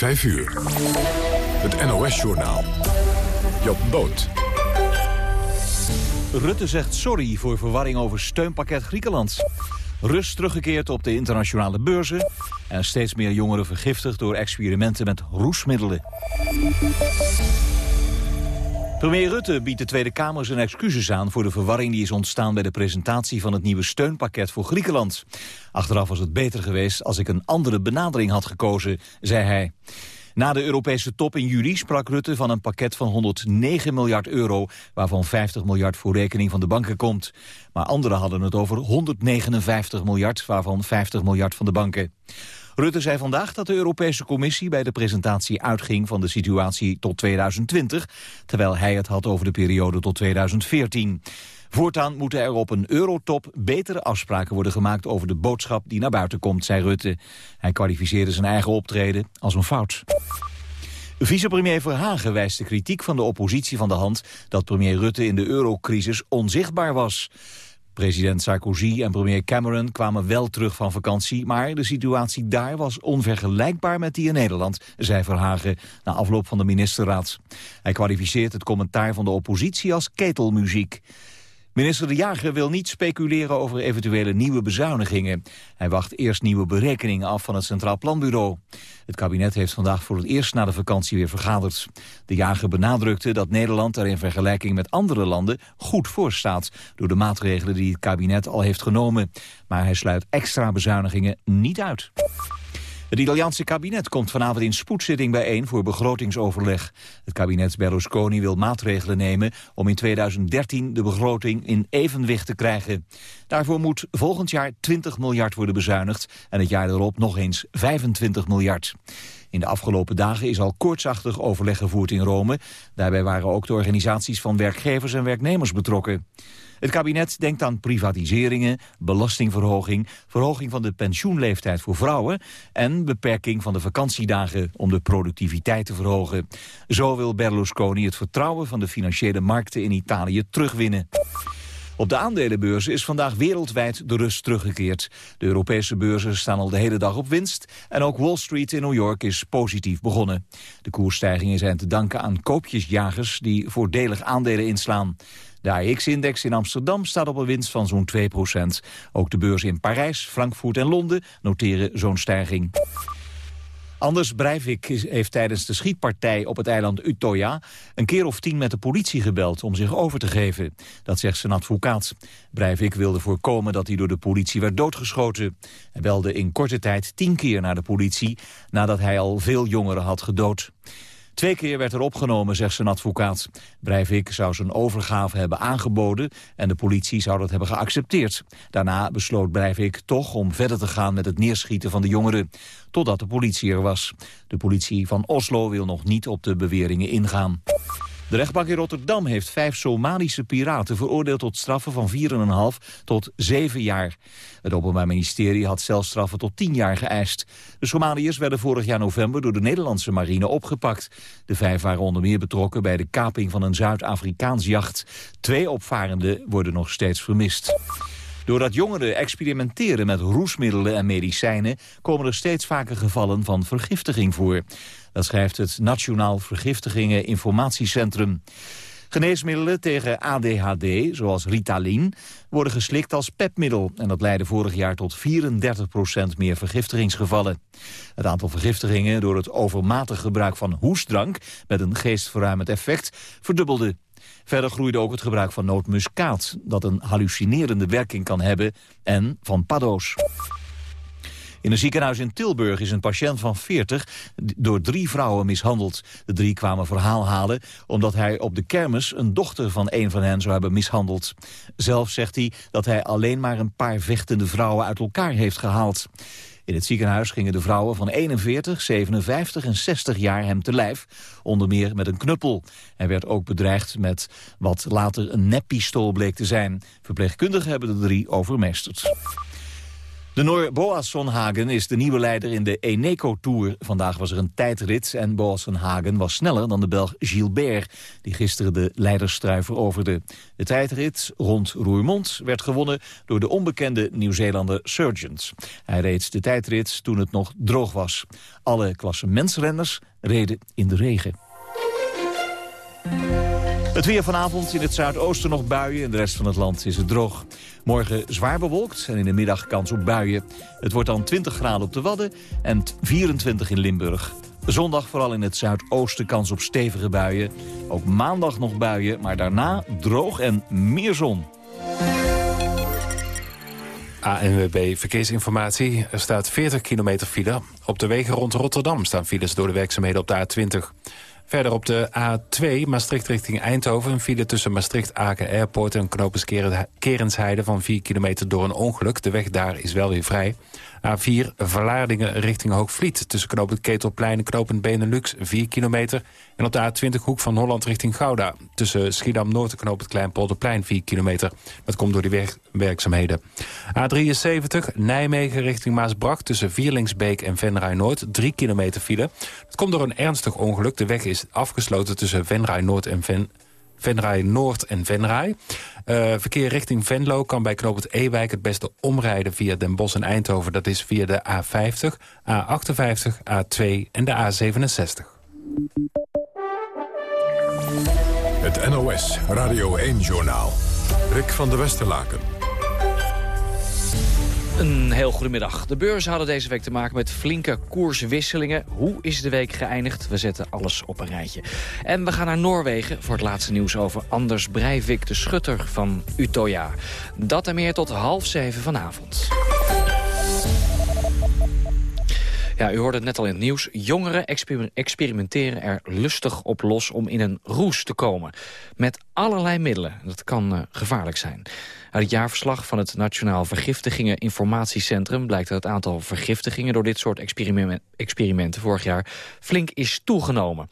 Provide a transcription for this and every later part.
5 uur. Het NOS-journaal. Job Boot. Rutte zegt sorry voor verwarring over steunpakket Griekenland. Rust teruggekeerd op de internationale beurzen... en steeds meer jongeren vergiftigd door experimenten met roesmiddelen. Premier Rutte biedt de Tweede Kamer zijn excuses aan voor de verwarring die is ontstaan bij de presentatie van het nieuwe steunpakket voor Griekenland. Achteraf was het beter geweest als ik een andere benadering had gekozen, zei hij. Na de Europese top in juli sprak Rutte van een pakket van 109 miljard euro, waarvan 50 miljard voor rekening van de banken komt. Maar anderen hadden het over 159 miljard, waarvan 50 miljard van de banken. Rutte zei vandaag dat de Europese Commissie bij de presentatie uitging van de situatie tot 2020, terwijl hij het had over de periode tot 2014. Voortaan moeten er op een eurotop betere afspraken worden gemaakt over de boodschap die naar buiten komt, zei Rutte. Hij kwalificeerde zijn eigen optreden als een fout. Vicepremier Verhagen wijst de kritiek van de oppositie van de hand dat premier Rutte in de eurocrisis onzichtbaar was. President Sarkozy en premier Cameron kwamen wel terug van vakantie... maar de situatie daar was onvergelijkbaar met die in Nederland... zei Verhagen na afloop van de ministerraad. Hij kwalificeert het commentaar van de oppositie als ketelmuziek. Minister De Jager wil niet speculeren over eventuele nieuwe bezuinigingen. Hij wacht eerst nieuwe berekeningen af van het Centraal Planbureau. Het kabinet heeft vandaag voor het eerst na de vakantie weer vergaderd. De Jager benadrukte dat Nederland er in vergelijking met andere landen goed voor staat... door de maatregelen die het kabinet al heeft genomen. Maar hij sluit extra bezuinigingen niet uit. Het Italiaanse kabinet komt vanavond in spoedzitting bijeen voor begrotingsoverleg. Het kabinet Berlusconi wil maatregelen nemen om in 2013 de begroting in evenwicht te krijgen. Daarvoor moet volgend jaar 20 miljard worden bezuinigd en het jaar erop nog eens 25 miljard. In de afgelopen dagen is al koortsachtig overleg gevoerd in Rome. Daarbij waren ook de organisaties van werkgevers en werknemers betrokken. Het kabinet denkt aan privatiseringen, belastingverhoging... verhoging van de pensioenleeftijd voor vrouwen... en beperking van de vakantiedagen om de productiviteit te verhogen. Zo wil Berlusconi het vertrouwen van de financiële markten in Italië terugwinnen. Op de aandelenbeurzen is vandaag wereldwijd de rust teruggekeerd. De Europese beurzen staan al de hele dag op winst... en ook Wall Street in New York is positief begonnen. De koersstijgingen zijn te danken aan koopjesjagers... die voordelig aandelen inslaan. De AX-index in Amsterdam staat op een winst van zo'n 2% Ook de beurzen in Parijs, Frankfurt en Londen noteren zo'n stijging. Anders Breivik heeft tijdens de schietpartij op het eiland Utoya... een keer of tien met de politie gebeld om zich over te geven. Dat zegt zijn advocaat. Breivik wilde voorkomen dat hij door de politie werd doodgeschoten. Hij belde in korte tijd tien keer naar de politie... nadat hij al veel jongeren had gedood. Twee keer werd er opgenomen, zegt zijn advocaat. Breivik zou zijn overgave hebben aangeboden en de politie zou dat hebben geaccepteerd. Daarna besloot Breivik toch om verder te gaan met het neerschieten van de jongeren. Totdat de politie er was. De politie van Oslo wil nog niet op de beweringen ingaan. De rechtbank in Rotterdam heeft vijf Somalische piraten veroordeeld tot straffen van 4,5 tot 7 jaar. Het Openbaar Ministerie had celstraffen tot 10 jaar geëist. De Somaliërs werden vorig jaar november door de Nederlandse marine opgepakt. De vijf waren onder meer betrokken bij de kaping van een Zuid-Afrikaans jacht. Twee opvarenden worden nog steeds vermist. Doordat jongeren experimenteren met roesmiddelen en medicijnen... komen er steeds vaker gevallen van vergiftiging voor. Dat schrijft het Nationaal Vergiftigingen Informatiecentrum. Geneesmiddelen tegen ADHD, zoals Ritalin, worden geslikt als pepmiddel. En dat leidde vorig jaar tot 34% meer vergiftigingsgevallen. Het aantal vergiftigingen door het overmatig gebruik van hoestdrank... met een geestverruimend effect verdubbelde. Verder groeide ook het gebruik van nootmuskaat... dat een hallucinerende werking kan hebben, en van paddo's. In een ziekenhuis in Tilburg is een patiënt van 40 door drie vrouwen mishandeld. De drie kwamen verhaal halen omdat hij op de kermis een dochter van een van hen zou hebben mishandeld. Zelf zegt hij dat hij alleen maar een paar vechtende vrouwen uit elkaar heeft gehaald. In het ziekenhuis gingen de vrouwen van 41, 57 en 60 jaar hem te lijf, onder meer met een knuppel. Hij werd ook bedreigd met wat later een neppistool bleek te zijn. Verpleegkundigen hebben de drie overmeesterd. De Noor Boasson Hagen is de nieuwe leider in de Eneco Tour. Vandaag was er een tijdrit en Boasson Hagen was sneller dan de Belg Gilbert... die gisteren de leiderstrui veroverde. De tijdrit rond Roermond werd gewonnen door de onbekende Nieuw-Zeelander Surgeons. Hij reed de tijdrit toen het nog droog was. Alle klassementsrenners reden in de regen. Het weer vanavond in het zuidoosten nog buien. In de rest van het land is het droog. Morgen zwaar bewolkt en in de middag kans op buien. Het wordt dan 20 graden op de Wadden en 24 in Limburg. Zondag vooral in het zuidoosten kans op stevige buien. Ook maandag nog buien, maar daarna droog en meer zon. ANWB Verkeersinformatie. Er staat 40 kilometer file. Op de wegen rond Rotterdam staan files door de werkzaamheden op de A20. Verder op de A2 Maastricht richting Eindhoven... file tussen Maastricht-Aken Airport en Knopens Kerensheide... van 4 kilometer door een ongeluk. De weg daar is wel weer vrij. A4 Verlaardingen richting Hoogvliet. Tussen knooppunt Ketelplein en knooppunt Benelux 4 kilometer. En op de A20 hoek van Holland richting Gouda. Tussen Schiedam-Noord en knooppunt Kleinpolderplein 4 kilometer. Dat komt door die werkzaamheden. A73 Nijmegen richting Maasbracht. Tussen Vierlingsbeek en Venray-Noord 3 kilometer file. Dat komt door een ernstig ongeluk. De weg is afgesloten tussen Venray-Noord en Ven Venray Noord en Venray. Uh, verkeer richting Venlo kan bij knooppunt Ewijk het beste omrijden via Den Bosch en Eindhoven. Dat is via de A50, A58, A2 en de A67. Het NOS Radio 1-journaal. Rick van der Westerlaken. Een heel goedemiddag. De beurzen hadden deze week te maken met flinke koerswisselingen. Hoe is de week geëindigd? We zetten alles op een rijtje. En we gaan naar Noorwegen voor het laatste nieuws over Anders Breivik, de schutter van Utoya. Dat en meer tot half zeven vanavond. Ja, u hoorde het net al in het nieuws. Jongeren experimenteren er lustig op los om in een roes te komen. Met allerlei middelen. Dat kan uh, gevaarlijk zijn. Uit het jaarverslag van het Nationaal Vergiftigingen Informatiecentrum... blijkt dat het aantal vergiftigingen door dit soort experimenten vorig jaar flink is toegenomen.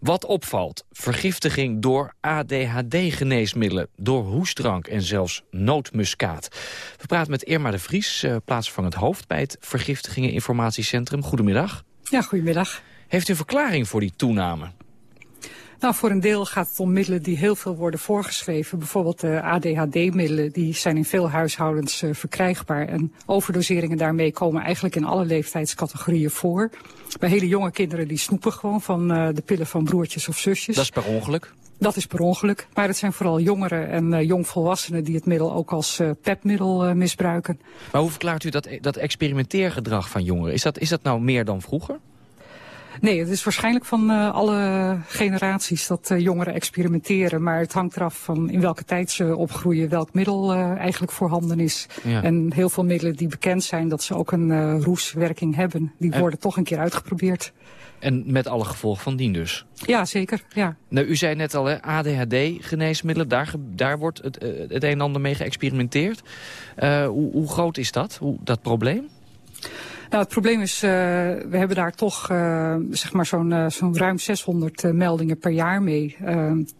Wat opvalt, vergiftiging door ADHD-geneesmiddelen, door hoestdrank en zelfs nootmuskaat. We praten met Irma de Vries, uh, plaatsvervangend hoofd bij het Vergiftigingen Informatiecentrum. Goedemiddag. Ja, goedemiddag. Heeft u een verklaring voor die toename? Nou, voor een deel gaat het om middelen die heel veel worden voorgeschreven. Bijvoorbeeld de ADHD-middelen, die zijn in veel huishoudens uh, verkrijgbaar. En overdoseringen daarmee komen eigenlijk in alle leeftijdscategorieën voor. Bij hele jonge kinderen die snoepen gewoon van uh, de pillen van broertjes of zusjes. Dat is per ongeluk? Dat is per ongeluk. Maar het zijn vooral jongeren en uh, jongvolwassenen die het middel ook als uh, pepmiddel uh, misbruiken. Maar hoe verklaart u dat, dat experimenteergedrag van jongeren? Is dat, is dat nou meer dan vroeger? Nee, het is waarschijnlijk van uh, alle generaties dat uh, jongeren experimenteren. Maar het hangt eraf van in welke tijd ze opgroeien, welk middel uh, eigenlijk voorhanden is. Ja. En heel veel middelen die bekend zijn dat ze ook een roeswerking hebben, die en... worden toch een keer uitgeprobeerd. En met alle gevolgen van dien dus? Ja, zeker. Ja. Nou, u zei net al, ADHD-geneesmiddelen, daar, daar wordt het, het een en ander mee geëxperimenteerd. hoe, hoe groot is dat, hoe, dat probleem? Nou, het probleem is, uh, we hebben daar toch uh, zeg maar zo'n uh, zo'n ruim 600 meldingen per jaar mee.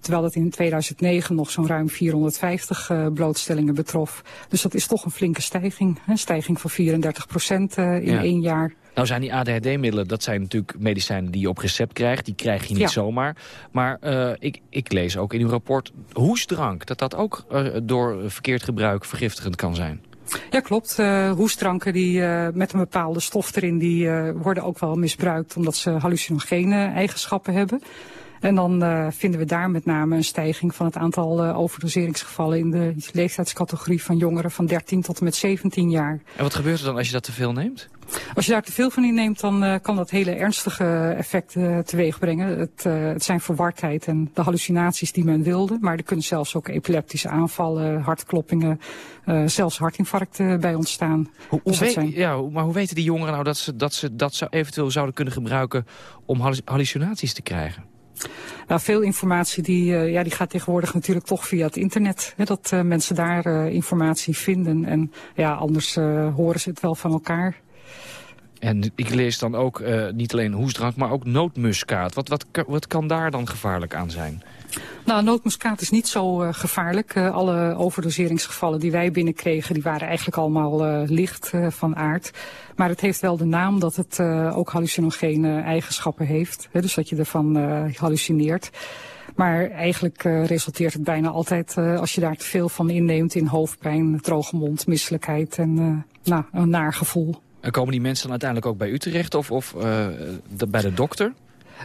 terwijl het in 2009 nog zo'n ruim 450 blootstellingen betrof. Dus dat is toch een flinke stijging. Een stijging van 34 procent in ja. één jaar. Nou zijn die ADHD-middelen, dat zijn natuurlijk medicijnen die je op recept krijgt. Die krijg je niet ja. zomaar. Maar uh, ik, ik lees ook in uw rapport hoesdrank, dat dat ook uh, door verkeerd gebruik vergiftigend kan zijn. Ja, klopt. Uh, die, uh, met een bepaalde stof erin, die uh, worden ook wel misbruikt omdat ze hallucinogene eigenschappen hebben. En dan uh, vinden we daar met name een stijging van het aantal uh, overdoseringsgevallen in de leeftijdscategorie van jongeren van 13 tot en met 17 jaar. En wat gebeurt er dan als je dat te veel neemt? Als je daar te veel van inneemt, dan uh, kan dat hele ernstige effecten teweeg brengen. Het, het zijn verwardheid en de hallucinaties die men wilde. Maar er kunnen zelfs ook epileptische aanvallen, hartkloppingen, zelfs hartinfarcten bij ontstaan. Hoe, dus hoe zijn... Ja, maar hoe weten die jongeren nou dat ze dat, ze dat ze eventueel zouden kunnen gebruiken om hallucinaties te krijgen? Nou, veel informatie die, uh, ja, die gaat tegenwoordig natuurlijk toch via het internet. Hè, dat uh, mensen daar uh, informatie vinden. En ja, anders horen ze het wel van elkaar. En ik lees dan ook niet alleen hoesdrank, maar ook nootmuskaat. Wat, wat, wat kan daar dan gevaarlijk aan zijn? Nou, nootmuskaat is niet zo uh, gevaarlijk. Uh, alle overdoseringsgevallen die wij binnenkregen, die waren eigenlijk allemaal uh, licht van aard. Maar het heeft wel de naam dat het ook hallucinogene eigenschappen heeft. Hè, dus dat je ervan hallucineert. Maar eigenlijk resulteert het bijna altijd, als je daar te veel van inneemt, in hoofdpijn, droge mond, misselijkheid en nou, een naar gevoel. En komen die mensen dan uiteindelijk ook bij u terecht of, of de, bij de dokter?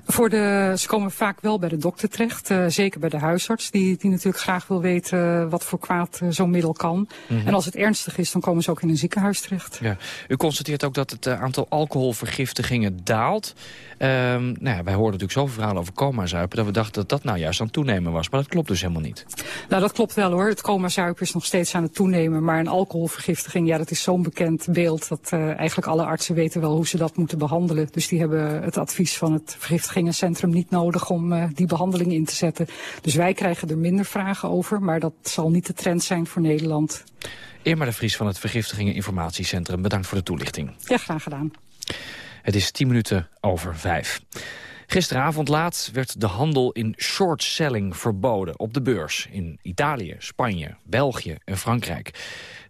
Voor de, ze komen vaak wel bij de dokter terecht, uh, zeker bij de huisarts, die, die natuurlijk graag wil weten wat voor kwaad uh, zo'n middel kan. Mm -hmm. En als het ernstig is, dan komen ze ook in een ziekenhuis terecht. Ja. U constateert ook dat het uh, aantal alcoholvergiftigingen daalt. Um, nou ja, wij hoorden natuurlijk zoveel verhalen over coma-zuipen... dat we dachten dat dat nou juist aan het toenemen was. Maar dat klopt dus helemaal niet. Nou, dat klopt wel hoor. Het coma-zuipen is nog steeds aan het toenemen. Maar een alcoholvergiftiging, ja, dat is zo'n bekend beeld... dat eigenlijk alle artsen weten wel hoe ze dat moeten behandelen. Dus die hebben het advies van het vergiftiging vergiftigingencentrum niet nodig om uh, die behandeling in te zetten. Dus wij krijgen er minder vragen over, maar dat zal niet de trend zijn voor Nederland. Irma de Vries van het Vergiftigingen bedankt voor de toelichting. Ja, graag gedaan. Het is tien minuten over vijf. Gisteravond laat werd de handel in short-selling verboden op de beurs in Italië, Spanje, België en Frankrijk.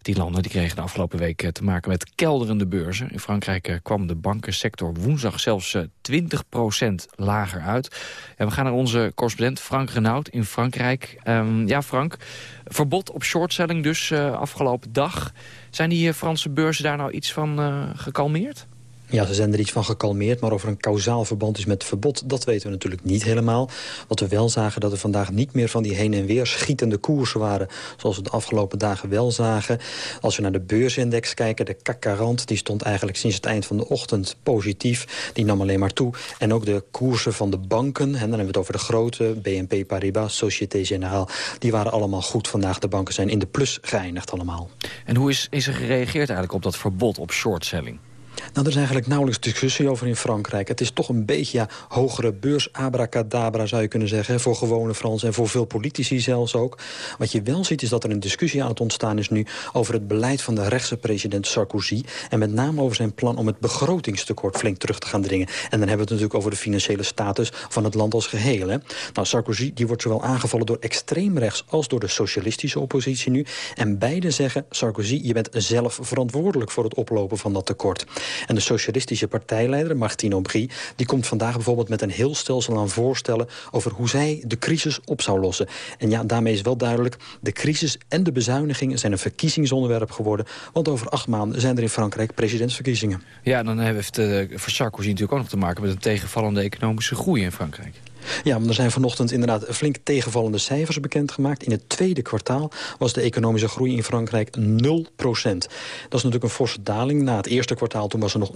Die landen die kregen de afgelopen week eh, te maken met kelderende beurzen. In Frankrijk eh, kwam de bankensector woensdag zelfs 20% eh, lager uit. En we gaan naar onze correspondent Frank Renaud in Frankrijk. Um, ja, Frank, verbod op shortselling dus afgelopen dag. Zijn die Franse beurzen daar nou iets van gekalmeerd? Ja, ze zijn er iets van gekalmeerd, maar of er een kausaal verband is met het verbod... dat weten we natuurlijk niet helemaal. Wat we wel zagen, dat er vandaag niet meer van die heen en weer schietende koersen waren... zoals we de afgelopen dagen wel zagen. Als we naar de beursindex kijken, de CAC 40... die stond eigenlijk sinds het eind van de ochtend positief. Die nam alleen maar toe. En ook de koersen van de banken, en dan hebben we het over de grote... BNP Paribas, Société Générale, die waren allemaal goed vandaag. De banken zijn in de plus geëindigd allemaal. En hoe is, is er gereageerd eigenlijk op dat verbod op shortselling? Nou, er is eigenlijk nauwelijks discussie over in Frankrijk. Het is toch een beetje ja, hogere beurs abracadabra, zou je kunnen zeggen... voor gewone Fransen en voor veel politici zelfs ook. Wat je wel ziet is dat er een discussie aan het ontstaan is nu... over het beleid van de rechtse president Sarkozy... en met name over zijn plan om het begrotingstekort flink terug te gaan dringen. En dan hebben we het natuurlijk over de financiële status van het land als geheel. Hè. Nou, Sarkozy die wordt zowel aangevallen door extreemrechts... als door de socialistische oppositie nu. En beide zeggen, Sarkozy, je bent zelf verantwoordelijk... voor het oplopen van dat tekort. En de socialistische partijleider, Martine Aubry... die komt vandaag bijvoorbeeld met een heel stelsel aan voorstellen... over hoe zij de crisis op zou lossen. En ja, daarmee is wel duidelijk... de crisis en de bezuinigingen zijn een verkiezingsonderwerp geworden. Want over acht maanden zijn er in Frankrijk presidentsverkiezingen. Ja, dan heeft uh, voor Sarkozy natuurlijk ook nog te maken... met een tegenvallende economische groei in Frankrijk. Ja, maar er zijn vanochtend inderdaad flink tegenvallende cijfers bekendgemaakt. In het tweede kwartaal was de economische groei in Frankrijk 0% Dat is natuurlijk een forse daling. Na het eerste kwartaal toen was er nog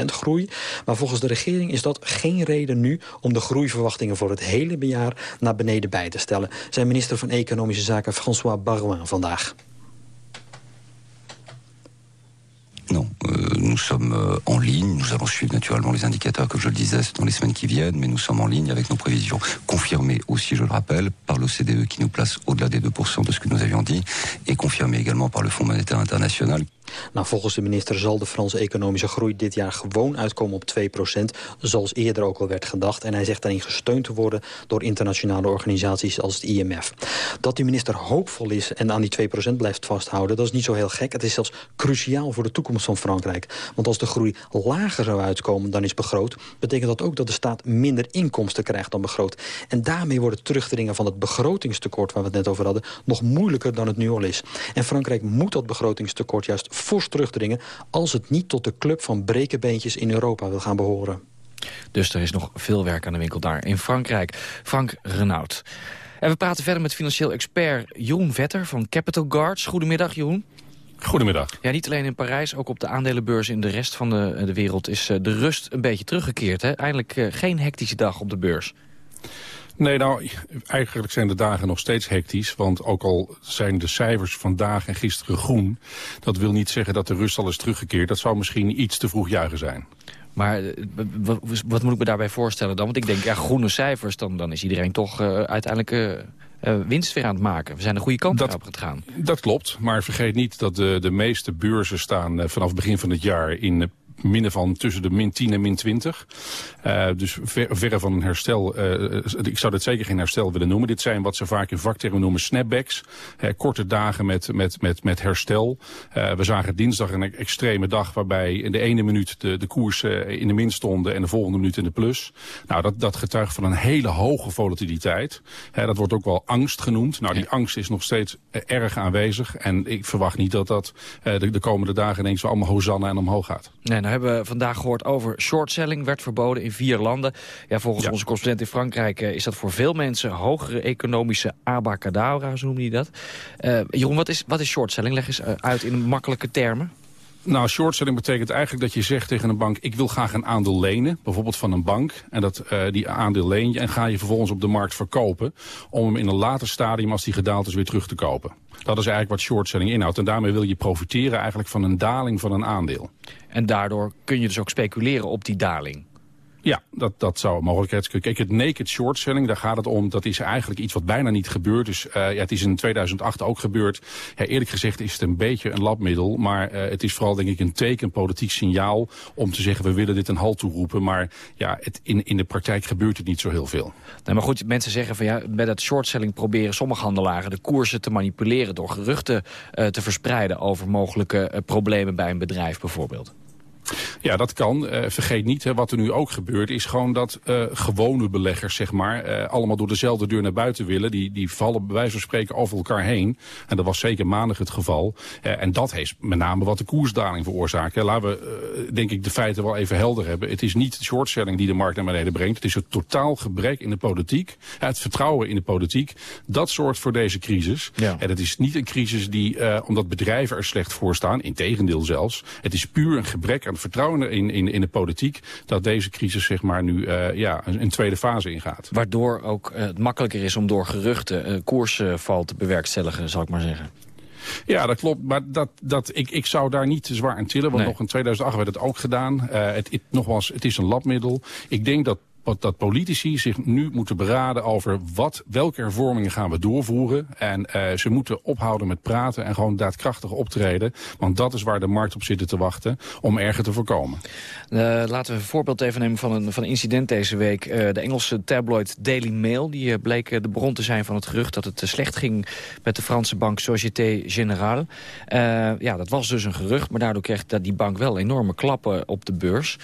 0,9% groei. Maar volgens de regering is dat geen reden nu... om de groeiverwachtingen voor het hele jaar naar beneden bij te stellen. Zijn minister van Economische Zaken François Barouin vandaag. Non, euh, nous sommes euh, en ligne. Nous allons suivre naturellement les indicateurs, comme je le disais, dans les semaines qui viennent, mais nous sommes en ligne avec nos prévisions, confirmées aussi, je le rappelle, par l'OCDE qui nous place au-delà des 2% de ce que nous avions dit, et confirmées également par le Fonds monétaire international. Nou, volgens de minister zal de Franse economische groei dit jaar gewoon uitkomen op 2% zoals eerder ook al werd gedacht. En hij zegt daarin gesteund te worden door internationale organisaties als het IMF. Dat die minister hoopvol is en aan die 2% blijft vasthouden, dat is niet zo heel gek. Het is zelfs cruciaal voor de toekomst van Frankrijk. Want als de groei lager zou uitkomen dan is begroot, betekent dat ook dat de staat minder inkomsten krijgt dan begroot. En daarmee wordt het terugdringen van het begrotingstekort waar we het net over hadden, nog moeilijker dan het nu al is. En Frankrijk moet dat begrotingstekort juist fors terugdringen... als het niet tot de club van brekenbeentjes in Europa wil gaan behoren. Dus er is nog veel werk aan de winkel daar in Frankrijk. Frank Renaud. En we praten verder met financieel expert Jeroen Vetter van Capital Guards. Goedemiddag, Jeroen. Goedemiddag. Ja, niet alleen in Parijs, ook op de aandelenbeurs in de rest van de, de wereld... is eh, de rust een beetje teruggekeerd. Hè? Eindelijk uh, geen hectische dag op de beurs. Nee, nou, eigenlijk zijn de dagen nog steeds hectisch. Want ook al zijn de cijfers vandaag en gisteren groen... dat wil niet zeggen dat de rust al is teruggekeerd. Dat zou misschien iets te vroeg juichen zijn. Maar eh, wat, moet ik me daarbij voorstellen dan? Want ik denk, ja, groene cijfers, dan, dan is iedereen toch uh, uiteindelijk... Uh, winst weer aan het maken. We zijn de goede kant dat, op het gaan. Dat klopt, maar vergeet niet dat de, de meeste beurzen staan vanaf begin van het jaar in minnen van tussen de min 10 en min 20. dus ver, verre van een herstel. ik zou dit zeker geen herstel willen noemen. Dit zijn wat ze vaak in vaktermen noemen snapbacks. korte dagen met, met, met, met herstel. we zagen dinsdag een extreme dag waarbij in de ene minuut de, de koers in de min stonden en de volgende minuut in de plus. Nou, dat, dat getuigt van een hele hoge volatiliteit. dat wordt ook wel angst genoemd. Nou, die angst is nog steeds erg aanwezig. En ik verwacht niet dat dat de, de komende dagen ineens allemaal hosanna en omhoog gaat. Nee, nou hebben we vandaag gehoord over shortselling. Werd verboden in vier landen. Ja, volgens onze correspondent in Frankrijk is dat voor veel mensen hogere economische abacadabra, zo noem je dat. Uh, Jeroen, wat is, wat is shortselling? Leg eens uit in makkelijke termen. Nou, shortselling betekent eigenlijk dat je zegt tegen een bank... ik wil graag een aandeel lenen, bijvoorbeeld van een bank. En dat, uh, die aandeel leen je en ga je vervolgens op de markt verkopen... om hem in een later stadium, als die gedaald is, weer terug te kopen. Dat is eigenlijk wat shortselling inhoudt. En daarmee wil je profiteren eigenlijk van een daling van een aandeel. En daardoor kun je dus ook speculeren op die daling. Ja, dat, dat zou een mogelijkheid kunnen. Kijk, het naked short selling, daar gaat het om. Dat is eigenlijk iets wat bijna niet gebeurt. Dus uh, ja, het is in 2008 ook gebeurd. Ja, eerlijk gezegd is het een beetje een labmiddel. Maar uh, het is vooral denk ik een teken, politiek signaal... om te zeggen, we willen dit een halt toeroepen. Maar ja, het, in, in de praktijk gebeurt het niet zo heel veel. Nee, maar goed, mensen zeggen van ja, met dat shortselling proberen sommige handelaren... de koersen te manipuleren door geruchten uh, te verspreiden... over mogelijke problemen bij een bedrijf bijvoorbeeld. Ja, dat kan. Uh, vergeet niet, hè, wat er nu ook gebeurt... is gewoon dat uh, gewone beleggers, zeg maar... Uh, allemaal door dezelfde deur naar buiten willen. Die, die vallen bij wijze van spreken over elkaar heen. En dat was zeker maandag het geval. en dat heeft met name wat de koersdaling veroorzaakt. Laten we, denk ik, de feiten wel even helder hebben. Het is niet de shortselling die de markt naar beneden brengt. Het is het totaal gebrek in de politiek. Het vertrouwen in de politiek. Dat zorgt voor deze crisis. Ja. En het is niet een crisis die, omdat bedrijven er slecht voor staan... integendeel zelfs. Het is puur een gebrek aan vertrouwen in, in, in de politiek... dat deze crisis zeg maar, nu uh, ja, een, een, tweede fase ingaat. Waardoor ook uh, het makkelijker is om door geruchten uh, koersval te bewerkstelligen, zal ik maar zeggen. Ja, dat klopt. Maar dat, dat, ik, ik zou daar niet te zwaar aan tillen. Want nee. nog in 2008 werd het ook gedaan. Uh, het, het, nogmaals, het is een labmiddel. Ik denk dat dat politici zich nu moeten beraden over wat, welke hervormingen gaan we doorvoeren. En uh, ze moeten ophouden met praten en gewoon daadkrachtig optreden. Want dat is waar de markt op zit te wachten om erger te voorkomen. Uh, laten we een voorbeeld even nemen van een, van een incident deze week. Uh, de Engelse tabloid Daily Mail die bleek de bron te zijn van het gerucht dat het slecht ging met de Franse bank Société Générale. ja, dat was dus een gerucht, maar daardoor kreeg die bank wel enorme klappen op de beurs.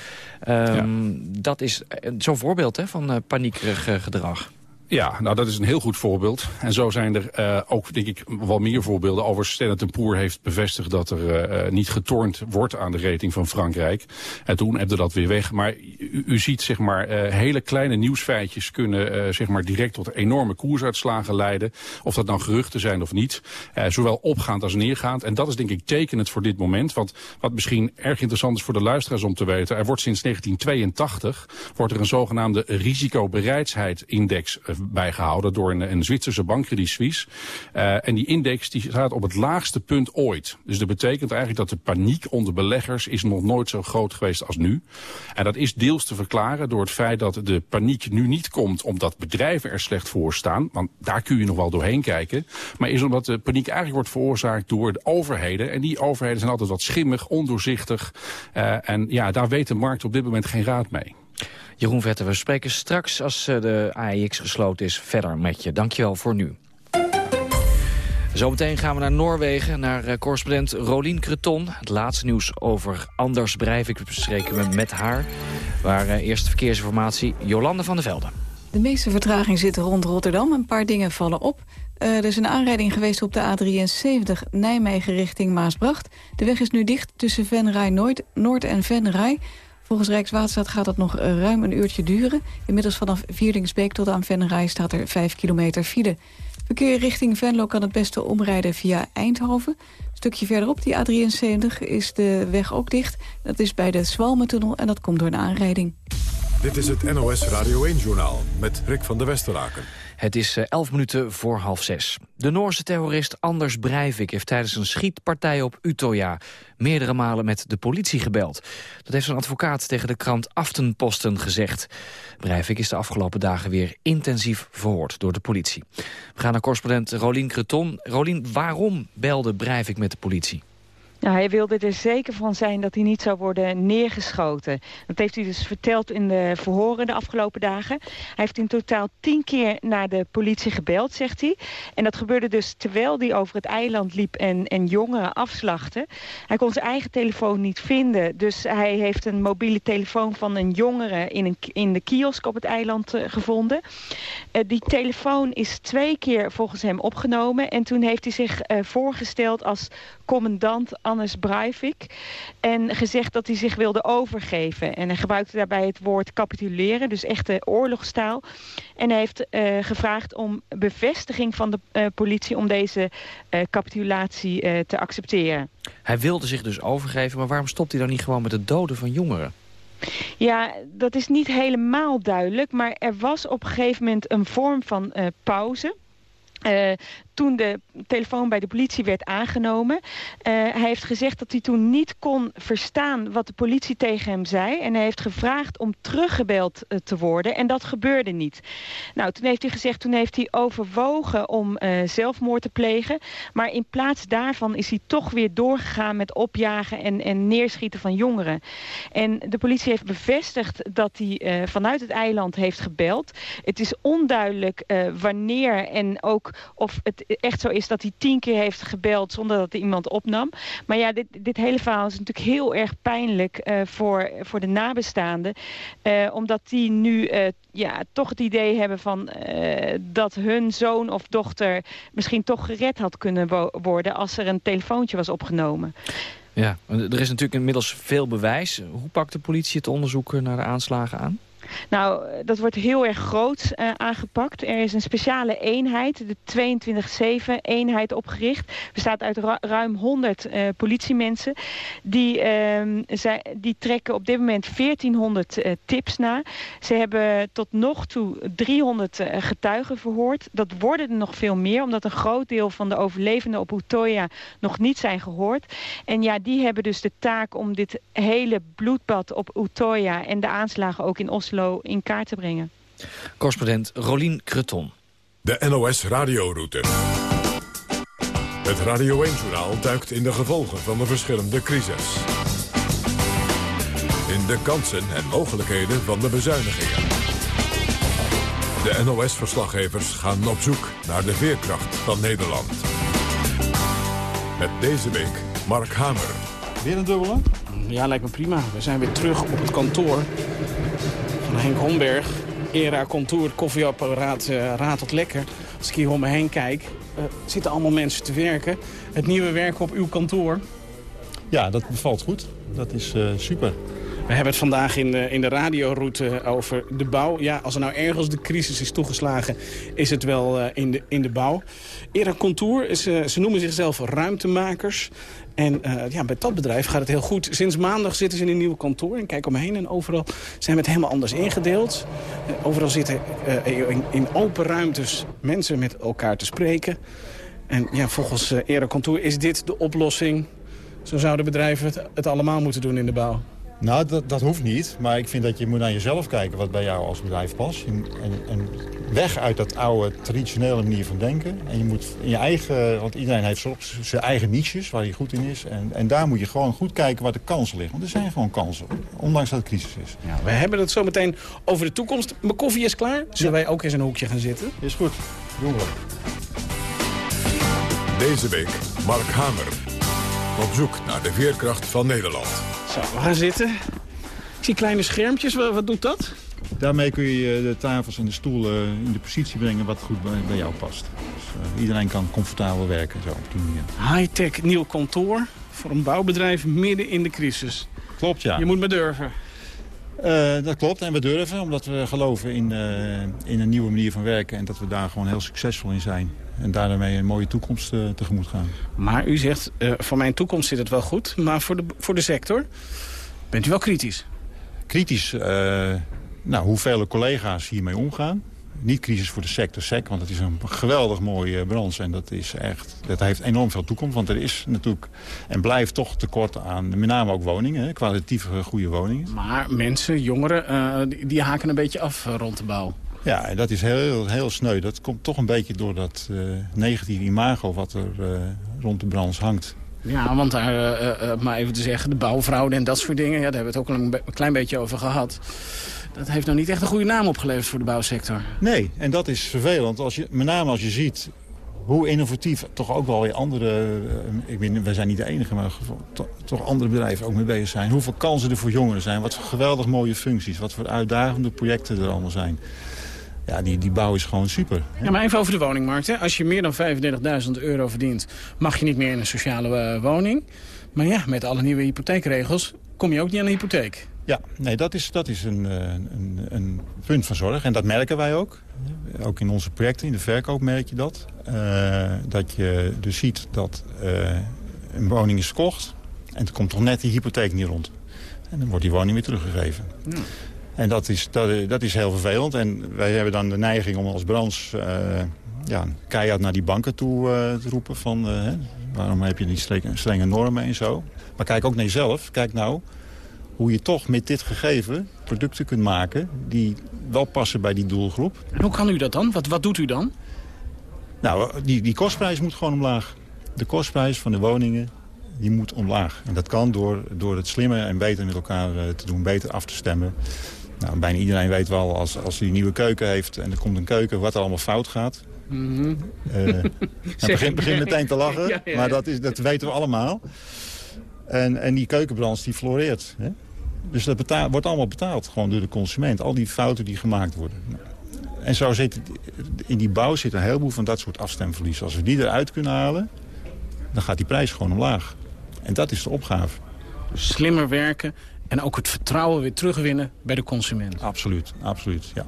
Um, ja. Dat is zo'n voorbeeld hè, van uh, paniekerig uh, gedrag. Ja, nou dat is een heel goed voorbeeld. En zo zijn er uh, ook, denk ik, wel meer voorbeelden. Over Standard Poor heeft bevestigd dat er uh, niet getornd wordt aan de rating van Frankrijk. En toen hebde dat weer weg. Maar u, u ziet, zeg maar, uh, hele kleine nieuwsfeitjes kunnen zeg maar direct tot enorme koersuitslagen leiden. Of dat nou geruchten zijn of niet. zowel opgaand als neergaand. En dat is denk ik tekenend voor dit moment. Want wat misschien erg interessant is voor de luisteraars om te weten. Er wordt sinds 1982 wordt er een zogenaamde bijgehouden door een, een Zwitserse bank, Credit Suisse. Uh, en die index die staat op het laagste punt ooit. Dus dat betekent eigenlijk dat de paniek onder beleggers is nog nooit zo groot geweest als nu. En dat is deels te verklaren door het feit dat de paniek nu niet komt omdat bedrijven er slecht voor staan. Want daar kun je nog wel doorheen kijken. Maar is omdat de paniek eigenlijk wordt veroorzaakt door de overheden. En die overheden zijn altijd wat schimmig, ondoorzichtig. Uh, en ja, daar weet de markt op dit moment geen raad mee. Jeroen Vetter, we spreken straks als eh, de AEX gesloten is verder met je. Dankjewel voor nu. Zometeen gaan we naar Noorwegen, naar uh, correspondent Rolien Creton. Het laatste nieuws over Anders Breivik bespreken we met haar. Waar uh, eerste verkeersinformatie Jolande van der Velde. De meeste vertraging zit rond Rotterdam. Een paar dingen vallen op. Er is een aanrijding geweest op de A73 Nijmegen richting Maasbracht. De weg is nu dicht tussen Venray Noord en Venray. Volgens Rijkswaterstaat gaat dat nog ruim een uurtje duren. Inmiddels vanaf Vierdingsbeek tot aan Venray staat er 5 kilometer file. Verkeer richting Venlo kan het beste omrijden via Eindhoven. Een stukje verderop, die A73, is de weg ook dicht. Dat is bij de Zwalmentunnel en dat komt door een aanrijding. Dit is het NOS Radio 1-journaal met Rick van der Westeraken. Het is 11 minuten voor half zes. De Noorse terrorist Anders Breivik heeft tijdens een schietpartij op Utøya meerdere malen met de politie gebeld. Dat heeft zijn advocaat tegen de krant Aftenposten gezegd. Breivik is de afgelopen dagen weer intensief verhoord door de politie. We gaan naar correspondent Rolien Creton. Rolien, waarom belde Breivik met de politie? Nou, hij wilde er zeker van zijn dat hij niet zou worden neergeschoten. Dat heeft hij dus verteld in de verhoren de afgelopen dagen. Hij heeft in totaal tien keer naar de politie gebeld, zegt hij. En dat gebeurde dus terwijl hij over het eiland liep en, en jongeren afslachten. Hij kon zijn eigen telefoon niet vinden. Dus hij heeft een mobiele telefoon van een jongere in, een, in de kiosk op het eiland uh, gevonden. Uh, die telefoon is twee keer volgens hem opgenomen. En toen heeft hij zich uh, voorgesteld als commandant Annes Breivik. En gezegd dat hij zich wilde overgeven. En hij gebruikte daarbij het woord capituleren, dus echte oorlogstaal. En hij heeft uh, gevraagd om bevestiging van de uh, politie om deze uh, capitulatie te accepteren. Hij wilde zich dus overgeven, maar waarom stopt hij dan niet gewoon met het doden van jongeren? Ja, dat is niet helemaal duidelijk, maar er was op een gegeven moment een vorm van pauze. Uh, toen de telefoon bij de politie werd aangenomen. Uh, hij heeft gezegd dat hij toen niet kon verstaan wat de politie tegen hem zei. En hij heeft gevraagd om teruggebeld uh, te worden. En dat gebeurde niet. Nou, toen heeft hij gezegd, toen heeft hij overwogen om uh, zelfmoord te plegen. Maar in plaats daarvan is hij toch weer doorgegaan met opjagen en, en neerschieten van jongeren. En de politie heeft bevestigd dat hij vanuit het eiland heeft gebeld. Het is onduidelijk wanneer en ook of het echt zo is dat hij tien keer heeft gebeld zonder dat er iemand opnam. Maar ja, dit, dit hele verhaal is natuurlijk heel erg pijnlijk uh, voor, voor de nabestaanden. Uh, omdat die nu uh, ja, toch het idee hebben van dat hun zoon of dochter misschien toch gered had kunnen worden als er een telefoontje was opgenomen. Ja, er is natuurlijk inmiddels veel bewijs. Hoe pakt de politie het onderzoek naar de aanslagen aan? Nou, dat wordt heel erg groot uh, aangepakt. Er is een speciale eenheid, de 22-7-eenheid opgericht. Bestaat uit ru ruim 100 uh, politiemensen. Die, uh, zij, die trekken op dit moment 1400 uh, tips na. Ze hebben tot nog toe 300 uh, getuigen verhoord. Dat worden er nog veel meer, omdat een groot deel van de overlevenden op Utoya nog niet zijn gehoord. En ja, die hebben dus de taak om dit hele bloedbad op Utoya en de aanslagen ook in Oslo in kaart te brengen. Correspondent Rolien Kreton. De NOS Radioroute. Het Radio 1-journaal duikt in de gevolgen van de verschillende crisis. In de kansen en mogelijkheden van de bezuinigingen. De NOS-verslaggevers gaan op zoek naar de veerkracht van Nederland. Met deze week Mark Hamer. Weer een dubbele? Ja, lijkt me prima. We zijn weer terug op het kantoor van Henk Homberg. Era Contour, koffieapparaat uh, ratelt lekker. Als ik hier om me heen kijk, uh, zitten allemaal mensen te werken. Het nieuwe werken op uw kantoor. Ja, dat bevalt goed. Dat is uh, super. We hebben het vandaag in de, in de radioroute over de bouw. Ja, als er nou ergens de crisis is toegeslagen, is het wel uh, in, de, in de bouw. Era Contour, uh, ze noemen zichzelf ruimtemakers. En uh, ja, bij dat bedrijf gaat het heel goed. Sinds maandag zitten ze in een nieuw kantoor. En kijk om me heen en overal zijn we het helemaal anders ingedeeld. Overal zitten in, in, open ruimtes mensen met elkaar te spreken. En ja, volgens uh, Contour is dit de oplossing. Zo zouden bedrijven het allemaal moeten doen in de bouw. Nou, dat, dat hoeft niet. Maar ik vind dat je moet naar jezelf kijken wat bij jou als bedrijf past. En, en, en weg uit dat oude, traditionele manier van denken. En je moet in je eigen, want iedereen heeft zijn eigen niches waar hij goed in is. En, en daar moet je gewoon goed kijken waar de kansen liggen. Want er zijn gewoon kansen, ondanks dat het crisis is. Ja, we hebben het zo meteen over de toekomst. Mijn koffie is klaar. Zullen ja. wij ook eens een hoekje gaan zitten? Is goed. Doen we. Deze week Mark Hamer. Op zoek naar de veerkracht van Nederland. Zo, we gaan zitten. Ik zie kleine schermpjes. Wat, wat doet dat? Daarmee kun je de tafels en de stoelen in de positie brengen wat goed bij, bij jou past. Dus, uh, iedereen kan comfortabel werken zo op die manier. High-tech nieuw kantoor voor een bouwbedrijf midden in de crisis. Klopt, ja. Je moet me durven. Uh, dat klopt en we durven omdat we geloven in, uh, in een nieuwe manier van werken... en dat we daar gewoon heel succesvol in zijn. En daarmee een mooie toekomst uh, tegemoet gaan. Maar u zegt, voor mijn toekomst zit het wel goed, maar voor de, voor de sector bent u wel kritisch? Kritisch, nou, hoe vele collega's hiermee omgaan. Niet crisis voor de sector SEC, want het is een geweldig mooie branche. En dat, is echt, dat heeft enorm veel toekomst. Want er is natuurlijk en blijft toch tekort aan met name ook woningen. Hè, kwalitatieve goede woningen. Maar mensen, jongeren, uh, die, die, haken een beetje af uh, rond de bouw. Ja, en dat is heel, heel sneu. Dat komt toch een beetje door dat uh, negatieve imago wat er rond de branche hangt. Ja, want daar, uh, maar even te zeggen, de bouwfraude en dat soort dingen... Ja, daar hebben we het ook al een, een klein beetje over gehad. Dat heeft nog niet echt een goede naam opgeleverd voor de bouwsector. Nee, en dat is vervelend. Als je, met name als je ziet hoe innovatief toch ook wel weer andere... ik weet, wij zijn niet de enige, maar toch andere bedrijven ook mee bezig zijn. Hoeveel kansen er voor jongeren zijn. Wat voor geweldig mooie functies. Wat voor uitdagende projecten er allemaal zijn ja, die, die bouw is gewoon super. Ja, maar even over de woningmarkt. Hè. Als je meer dan 35.000 euro verdient, mag je niet meer in een sociale uh, woning. Maar ja, met alle nieuwe hypotheekregels kom je ook niet aan een hypotheek. Ja, nee, dat is, dat is een, een, een punt van zorg. En dat merken wij ook. Ook in onze projecten, in de verkoop merk je dat. Uh, dat je dus ziet dat uh, een woning is verkocht... en er komt toch net die hypotheek niet rond. En dan wordt die woning weer teruggegeven. Ja. En dat is, dat, dat, is heel vervelend. En wij hebben dan de neiging om als branche uh, ja, keihard naar die banken toe uh, te roepen. Van, hè, waarom heb je strenge, strenge normen en zo. Maar kijk ook naar jezelf. Kijk nou hoe je toch met dit gegeven producten kunt maken... die wel passen bij die doelgroep. En hoe kan u dat dan? Wat, wat doet u dan? Nou, die, die kostprijs moet gewoon omlaag. De kostprijs van de woningen die moet omlaag. En dat kan door, door het slimmer en beter met elkaar te doen, beter af te stemmen. Nou, bijna iedereen weet wel, als, als hij een nieuwe keuken heeft en er komt een keuken, wat er allemaal fout gaat. Mm -hmm. uh, begin, begin meteen te lachen, ja, ja, ja. maar dat, is, dat weten we allemaal. En, en die keukenbranche die floreert. Hè? Dus dat betaal, wordt allemaal betaald gewoon door de consument. Al die fouten die gemaakt worden. En zo zit in die bouw zit een heleboel van dat soort afstemverlies. Als we die eruit kunnen halen, dan gaat die prijs gewoon omlaag. En dat is de opgave. Slimmer werken en ook het vertrouwen weer terugwinnen bij de consument. Absoluut, absoluut, ja.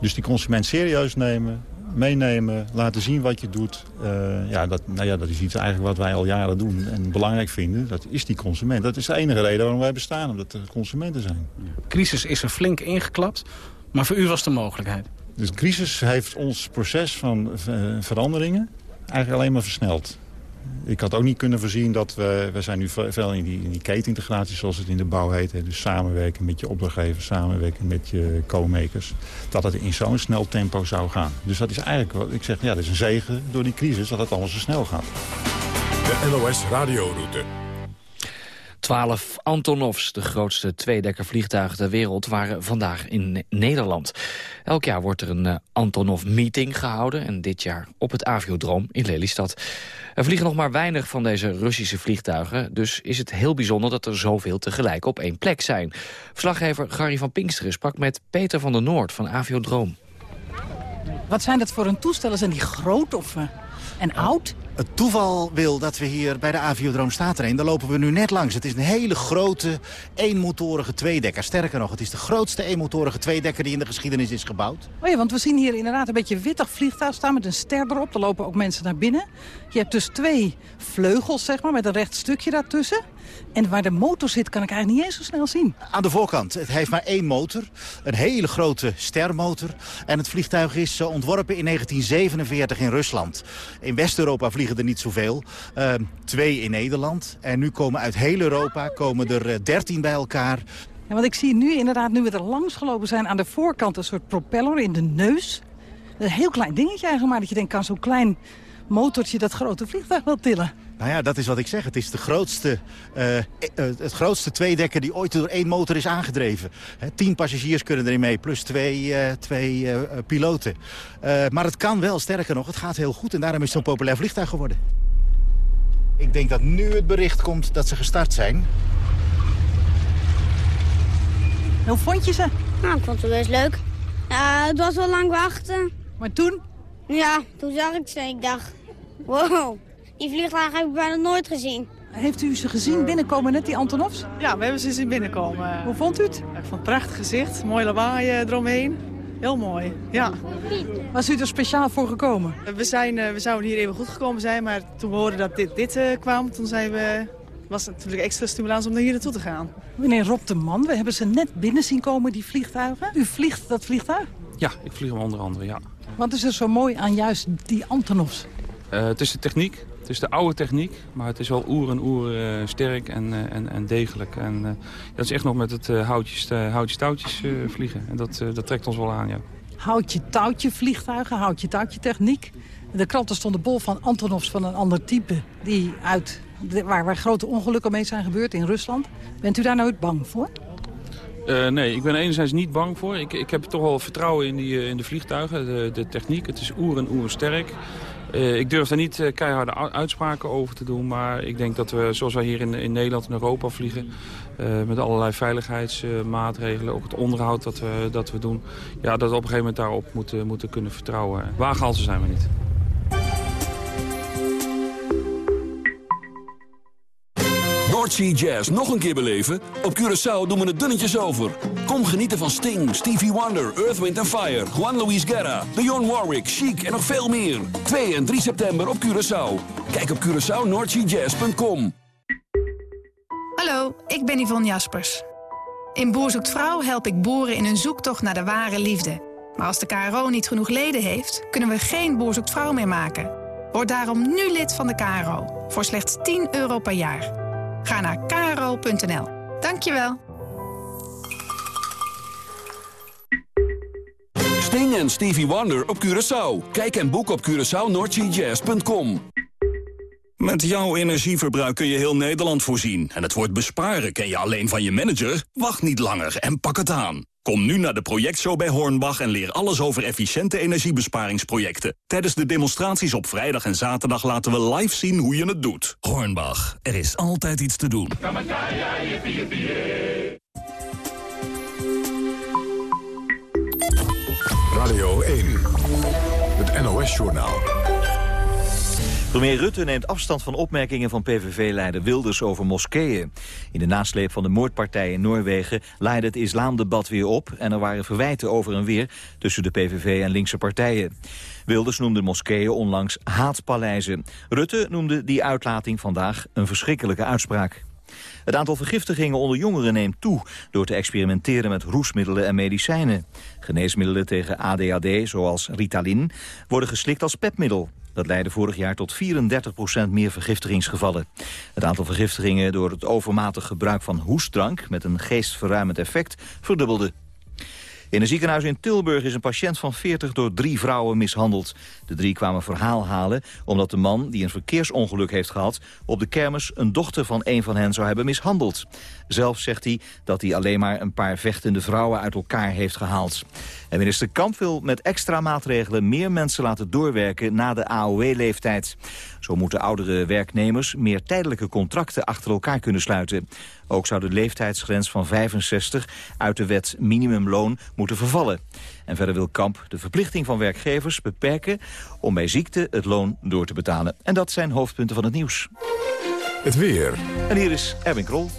Dus die consument serieus nemen, meenemen, laten zien wat je doet. Uh, ja, dat, nou ja, dat is iets eigenlijk wat wij al jaren doen en belangrijk vinden. Dat is die consument. Dat is de enige reden waarom wij bestaan, omdat er consumenten zijn. De crisis is er flink ingeklapt, maar voor u was de mogelijkheid. Dus de crisis heeft ons proces van veranderingen eigenlijk alleen maar versneld ik had ook niet kunnen voorzien dat we... We zijn nu veel in die, in die ketenintegratie, zoals het in de bouw heet. Dus samenwerken met je opdrachtgever, samenwerken met je co-makers. Dat het in zo'n snel tempo zou gaan. Dus dat is eigenlijk, wat ik zeg, ja, dat is een zegen door die crisis dat het allemaal zo snel gaat. De NOS Radioroute. 12 Antonovs, de grootste tweedekker vliegtuigen ter wereld, waren vandaag in Nederland. Elk jaar wordt er een uh, Antonov-meeting gehouden en dit jaar op het Aviodroom in Lelystad. Er vliegen nog maar weinig van deze Russische vliegtuigen, dus is het heel bijzonder dat er zoveel tegelijk op één plek zijn. Verslaggever Gary van Pinksteren sprak met Peter van der Noord van Aviodroom. Wat zijn dat voor een toestellen? Zijn die groot of, uh, en oud? Het toeval wil dat we hier bij de Aviodroom staat een. Daar lopen we nu net langs. Het is een hele grote eenmotorige tweedekker. Sterker nog, het is de grootste eenmotorige tweedekker die in de geschiedenis is gebouwd. Oh ja, want we zien hier inderdaad een beetje wittig vliegtuig staan met een ster erop. Er lopen ook mensen naar binnen. Je hebt dus twee vleugels, zeg maar, met een recht stukje daartussen. En waar de motor zit kan ik eigenlijk niet eens zo snel zien. Aan de voorkant. Het heeft maar één motor. Een hele grote stermotor. En het vliegtuig is ontworpen in 1947 in Rusland. In West-Europa vliegen er niet zoveel. Uh, twee in Nederland. En nu komen uit heel Europa komen er dertien bij elkaar. Ja, want ik zie nu inderdaad, nu we er langs gelopen zijn... aan de voorkant een soort propeller in de neus. Een heel klein dingetje eigenlijk, maar dat je denkt... kan zo'n klein motortje dat grote vliegtuig wel tillen. Nou ja, dat is wat ik zeg. Het is de grootste, uh, het grootste tweedekker die ooit door één motor is aangedreven. Tien passagiers kunnen erin mee, plus twee, uh, twee uh, piloten. maar het kan wel, sterker nog, het gaat heel goed. En daarom is het zo'n populair vliegtuig geworden. Ik denk dat nu het bericht komt dat ze gestart zijn. Hoe vond je ze? Nou, ik vond ze best leuk. Ja, het was wel lang wachten. Maar toen? Ja, toen zag ik ze. Ik dacht, wow, die vliegtuigen heb ik bijna nooit gezien. Heeft u ze gezien binnenkomen, net die Antonovs? Ja, we hebben ze zien binnenkomen. Hoe vond u het? Ik vond het een prachtig gezicht, mooi lawaai eromheen. Heel mooi, ja. Was u er speciaal voor gekomen? We, zijn, we zouden hier even goed gekomen zijn, maar toen we hoorden dat dit, dit uh, kwam, toen zijn we, was het natuurlijk extra stimulans om naar hier naartoe te gaan. Meneer Rob de Man, we hebben ze net binnen zien komen, die vliegtuigen. U vliegt dat vliegtuig? Ja, ik vlieg hem onder andere, ja. Wat is er zo mooi aan juist die Antonovs? Uh, het is de techniek. Het is de oude techniek, maar het is wel oer en oer uh, sterk en, uh, en, en, degelijk. En uh, dat is echt nog met het houtjes, houtjes touwtjes vliegen. En dat, dat trekt ons wel aan, ja. Houtje touwtje vliegtuigen, houtje touwtje techniek. De kranten stonden bol van Antonovs van een ander type. Die uit waar, waar grote ongelukken mee zijn gebeurd in Rusland. Bent u daar nooit bang voor? Uh, nee, ik ben er enerzijds niet bang voor. Ik, ik heb toch wel vertrouwen in, die, in de vliegtuigen, de, de techniek. Het is oer en oer sterk. Uh, ik durf daar niet uh, keiharde uitspraken over te doen. Maar ik denk dat we, zoals wij hier in, in Nederland en Europa vliegen... Uh, met allerlei veiligheidsmaatregelen, ook het onderhoud dat we, dat we doen... Ja, dat we op een gegeven moment daarop moeten, moeten kunnen vertrouwen. Waaghalzen zijn we niet. Noordsea Jazz nog een keer beleven? Op Curaçao doen we het dunnetjes over. Kom genieten van Sting, Stevie Wonder, Earth, Wind Fire... Juan Luis Guerra, Dionne Warwick, Chic en nog veel meer. 2 en 3 september op Curaçao. Kijk op CuraçaoNoordseaJazz.com. Hallo, ik ben Yvonne Jaspers. In Boer zoekt Vrouw help ik boeren in hun zoektocht naar de ware liefde. Maar als de KRO niet genoeg leden heeft, kunnen we geen Boer zoekt Vrouw meer maken. Word daarom nu lid van de KRO, voor slechts 10 euro per jaar. Ga naar kro.nl. Dankjewel. Sting en Stevie Wonder op Curaçao. Kijk en boek op CuraçaoNordGJazz.com. Met jouw energieverbruik kun je heel Nederland voorzien. En het woord besparen ken je alleen van je manager? Wacht niet langer en pak het aan. Kom nu naar de projectshow bij Hornbach en leer alles over efficiënte energiebesparingsprojecten. Tijdens de demonstraties op vrijdag en zaterdag laten we live zien hoe je het doet. Hornbach, er is altijd iets te doen. Radio 1, het NOS-journaal. Premier Rutte neemt afstand van opmerkingen van PVV-leider Wilders over moskeeën. In de nasleep van de moordpartij in Noorwegen laaide het islamdebat weer op... en er waren verwijten over en weer tussen de PVV en linkse partijen. Wilders noemde moskeeën onlangs haatpaleizen. Rutte noemde die uitlating vandaag een verschrikkelijke uitspraak. Het aantal vergiftigingen onder jongeren neemt toe... door te experimenteren met roesmiddelen en medicijnen. Geneesmiddelen tegen ADHD, zoals Ritalin, worden geslikt als pepmiddel. Dat leidde vorig jaar tot 34% meer vergiftigingsgevallen. Het aantal vergiftigingen door het overmatig gebruik van hoestdrank... met een geestverruimend effect verdubbelde. In een ziekenhuis in Tilburg is een patiënt van 40 door drie vrouwen mishandeld. De drie kwamen verhaal halen omdat de man, die een verkeersongeluk heeft gehad... op de kermis een dochter van een van hen zou hebben mishandeld. Zelf zegt hij dat hij alleen maar een paar vechtende vrouwen uit elkaar heeft gehaald. En minister Kamp wil met extra maatregelen meer mensen laten doorwerken na de AOW-leeftijd. Zo moeten oudere werknemers meer tijdelijke contracten achter elkaar kunnen sluiten. Ook zou de leeftijdsgrens van 65 uit de wet minimumloon moeten vervallen. En verder wil Kamp de verplichting van werkgevers beperken om bij ziekte het loon door te betalen. En dat zijn hoofdpunten van het nieuws. Het weer. En hier is Erwin Krol.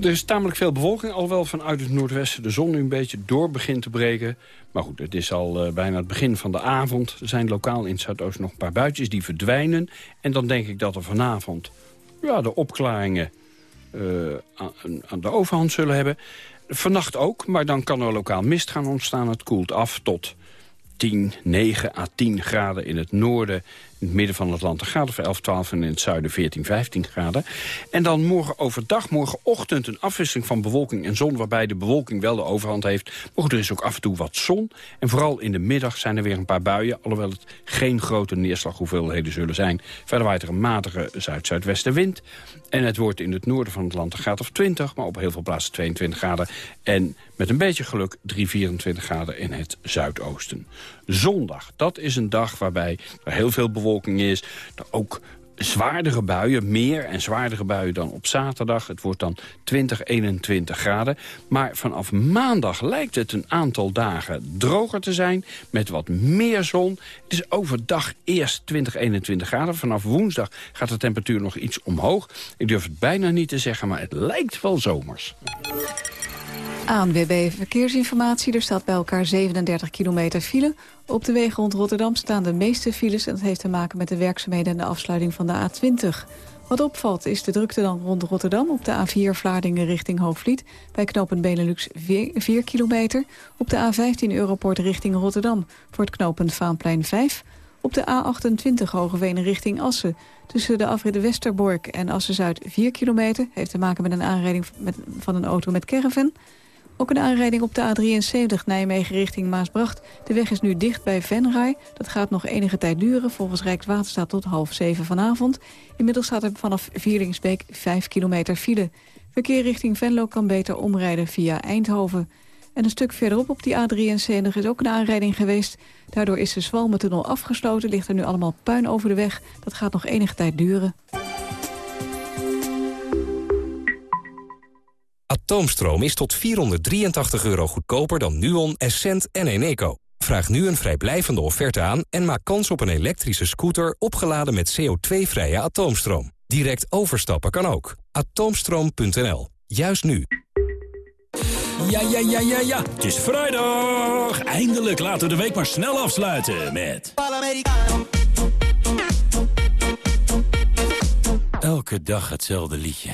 Er is tamelijk veel bewolking, alhoewel vanuit het noordwesten de zon nu een beetje door begint te breken. Maar goed, het is al uh, bijna het begin van de avond. Er zijn lokaal in het Zuidoosten nog een paar buitjes die verdwijnen. En dan denk ik dat er vanavond ja, de opklaringen aan, aan de overhand zullen hebben. Vannacht ook, maar dan kan er lokaal mist gaan ontstaan. Het koelt af tot 10, 9 à 10 graden in het noorden in het midden van het land een graad of 11, 12 en in het zuiden 14, 15 graden. En dan morgen overdag, morgenochtend een afwisseling van bewolking en zon... waarbij de bewolking wel de overhand heeft. Maar goed, er is ook af en toe wat zon. En vooral in de middag zijn er weer een paar buien... alhoewel het geen grote neerslaghoeveelheden zullen zijn. Verder waait er een matige zuid-zuidwestenwind. En het wordt in het noorden van het land een graad of 20... maar op heel veel plaatsen 22 graden. En met een beetje geluk 3, 24 graden in het zuidoosten. Zondag, dat is een dag waarbij er heel veel bewolking is. Er ook zwaardere buien, meer en zwaardere buien dan op zaterdag. Het wordt dan 20, 21 graden. Maar vanaf maandag lijkt het een aantal dagen droger te zijn... met wat meer zon. Het is overdag eerst 20, 21 graden. Vanaf woensdag gaat de temperatuur nog iets omhoog. Ik durf het bijna niet te zeggen, maar het lijkt wel zomers. ANWB Verkeersinformatie. Er staat bij elkaar 37 kilometer file. Op de wegen rond Rotterdam staan de meeste files... en dat heeft te maken met de werkzaamheden en de afsluiting van de A20. Wat opvalt is de drukte dan rond Rotterdam op de A4 Vlaardingen richting Hoofdvliet. Bij knooppunt Benelux 4, kilometer. Op de A15 Europort richting Rotterdam voor het knooppunt Vaanplein 5. Op de A28 Hogeveen richting Assen. Tussen de afritten Westerbork en Assen-Zuid 4 kilometer. Heeft te maken met een aanrijding van een auto met caravan. Ook een aanrijding op de A73 Nijmegen richting Maasbracht. De weg is nu dicht bij Venray. Dat gaat nog enige tijd duren. Volgens Rijkswaterstaat tot half zeven vanavond. Inmiddels staat er vanaf Vierlingsbeek 5 kilometer file. Verkeer richting Venlo kan beter omrijden via Eindhoven. En een stuk verderop op die A73 is ook een aanrijding geweest. Daardoor is de Zwalmentunnel afgesloten. Ligt er nu allemaal puin over de weg. Dat gaat nog enige tijd duren. Atoomstroom is tot 483 euro goedkoper dan Nuon, Essent en Eneco. Vraag nu een vrijblijvende offerte aan en maak kans op een elektrische scooter opgeladen met CO2-vrije atoomstroom. Direct overstappen kan ook. Atoomstroom.nl. Juist nu. Ja, ja, ja, ja, ja. Het is vrijdag. Eindelijk laten we de week maar snel afsluiten met... Elke dag hetzelfde liedje.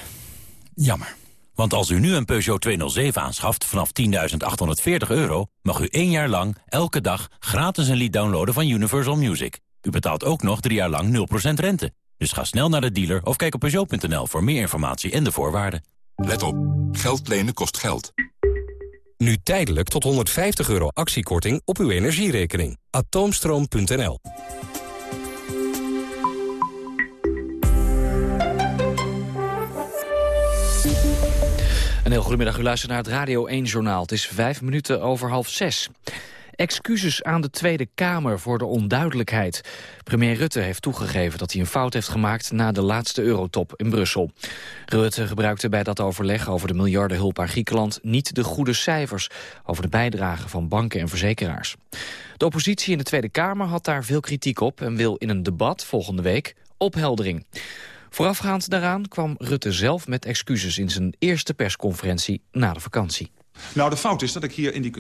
Jammer. Want als u nu een Peugeot 207 aanschaft vanaf 10.840 euro... mag u één jaar lang, elke dag, gratis een lied downloaden van Universal Music. U betaalt ook nog drie jaar lang 0% rente. Dus ga snel naar de dealer of kijk op Peugeot.nl voor meer informatie en de voorwaarden. Let op, geld lenen kost geld. Nu tijdelijk tot 150 euro actiekorting op uw energierekening. Atoomstroom.nl Een heel goedemiddag, u luistert naar het Radio 1-journaal. Het is vijf minuten over half zes. Excuses aan de Tweede Kamer voor de onduidelijkheid. Premier Rutte heeft toegegeven dat hij een fout heeft gemaakt... na de laatste eurotop in Brussel. Rutte gebruikte bij dat overleg over de miljardenhulp aan Griekenland... niet de goede cijfers over de bijdrage van banken en verzekeraars. De oppositie in de Tweede Kamer had daar veel kritiek op... en wil in een debat volgende week opheldering. Voorafgaand daaraan kwam Rutte zelf met excuses... in zijn eerste persconferentie na de vakantie. Nou, de fout is dat ik hier in die...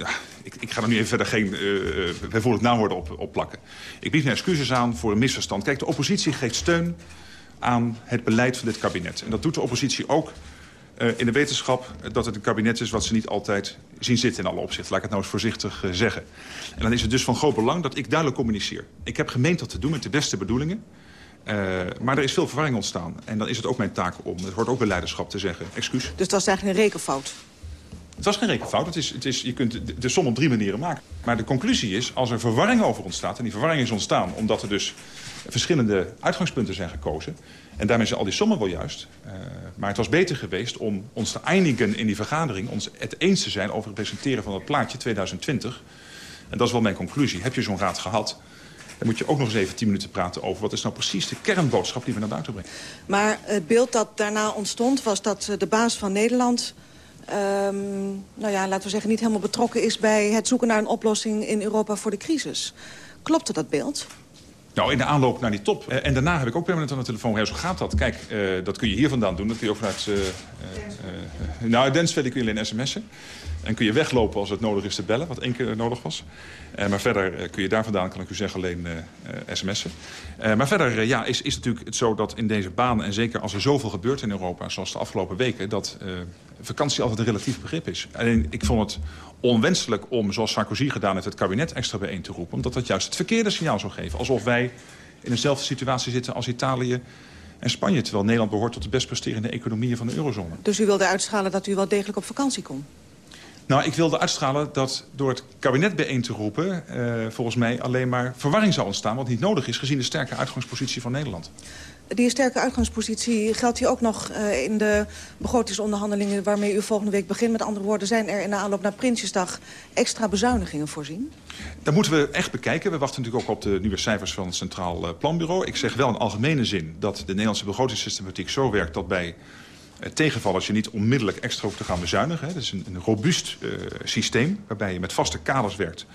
Ik, ik ga er nu even verder geen uh, bijvoorbeeld naamwoorden op, op plakken. Ik bied mijn excuses aan voor een misverstand. Kijk, de oppositie geeft steun aan het beleid van dit kabinet. En dat doet de oppositie ook uh, in de wetenschap dat het een kabinet is... wat ze niet altijd zien zitten in alle opzichten. Laat ik het nou eens voorzichtig zeggen. En dan is het dus van groot belang dat ik duidelijk communiceer. Ik heb gemeend dat te doen met de beste bedoelingen. Uh, maar er is veel verwarring ontstaan. En dan is het ook mijn taak om, het hoort ook bij leiderschap te zeggen, excuus. Dus dat is eigenlijk een rekenfout? Het was geen rekenfout. Het is, het is, je kunt de, de som op drie manieren maken. Maar de conclusie is, als er verwarring over ontstaat... en die verwarring is ontstaan omdat er dus verschillende uitgangspunten zijn gekozen... en daarmee zijn al die sommen wel juist. Uh, maar het was beter geweest om ons te einigen in die vergadering... ons het eens te zijn over het presenteren van het plaatje 2020. En dat is wel mijn conclusie. Heb je zo'n raad gehad... Dan moet je ook nog eens even tien minuten praten over... wat is nou precies de kernboodschap die we naar buiten brengen. Maar het beeld dat daarna ontstond was dat de baas van Nederland... Um, nou ja, laten we zeggen, niet helemaal betrokken is... bij het zoeken naar een oplossing in Europa voor de crisis. Klopte dat beeld? Nou, in de aanloop naar die top. Uh, en daarna heb ik ook permanent aan de telefoon. Ja, zo gaat dat. Kijk, uh, dat kun je hier vandaan doen. Dat kun je ook vanuit... Uh, nou, Densveld kun je alleen sms'en. En kun je weglopen als het nodig is te bellen, wat één keer nodig was. Uh, maar verder uh, kun je daar vandaan, kan ik u zeggen, alleen uh, sms'en. maar verder ja, is, is natuurlijk het zo dat in deze baan... en zeker als er zoveel gebeurt in Europa, zoals de afgelopen weken... dat vakantie altijd een relatief begrip is. Alleen ik vond het onwenselijk om, zoals Sarkozy gedaan heeft... het kabinet extra bijeen te roepen, omdat dat juist het verkeerde signaal zou geven. Alsof wij in dezelfde situatie zitten als Italië en Spanje... terwijl Nederland behoort tot de best presterende economieën van de eurozone. Dus u wilde uitschalen dat u wel degelijk op vakantie kon? Nou, ik wilde uitstralen dat door het kabinet bijeen te roepen... Uh, volgens mij alleen maar verwarring zou ontstaan... wat niet nodig is gezien de sterke uitgangspositie van Nederland. Die sterke uitgangspositie geldt hier ook nog uh, in de begrotingsonderhandelingen... waarmee u volgende week begint. Met andere woorden, zijn er in de aanloop naar Prinsjesdag extra bezuinigingen voorzien? Dat moeten we echt bekijken. We wachten natuurlijk ook op de nieuwe cijfers van het Centraal Planbureau. Ik zeg wel in algemene zin dat de Nederlandse begrotingssystematiek zo werkt... dat bij het tegenval als je niet onmiddellijk extra hoeft te gaan bezuinigen. Het is een, een robuust uh, systeem waarbij je met vaste kaders werkt.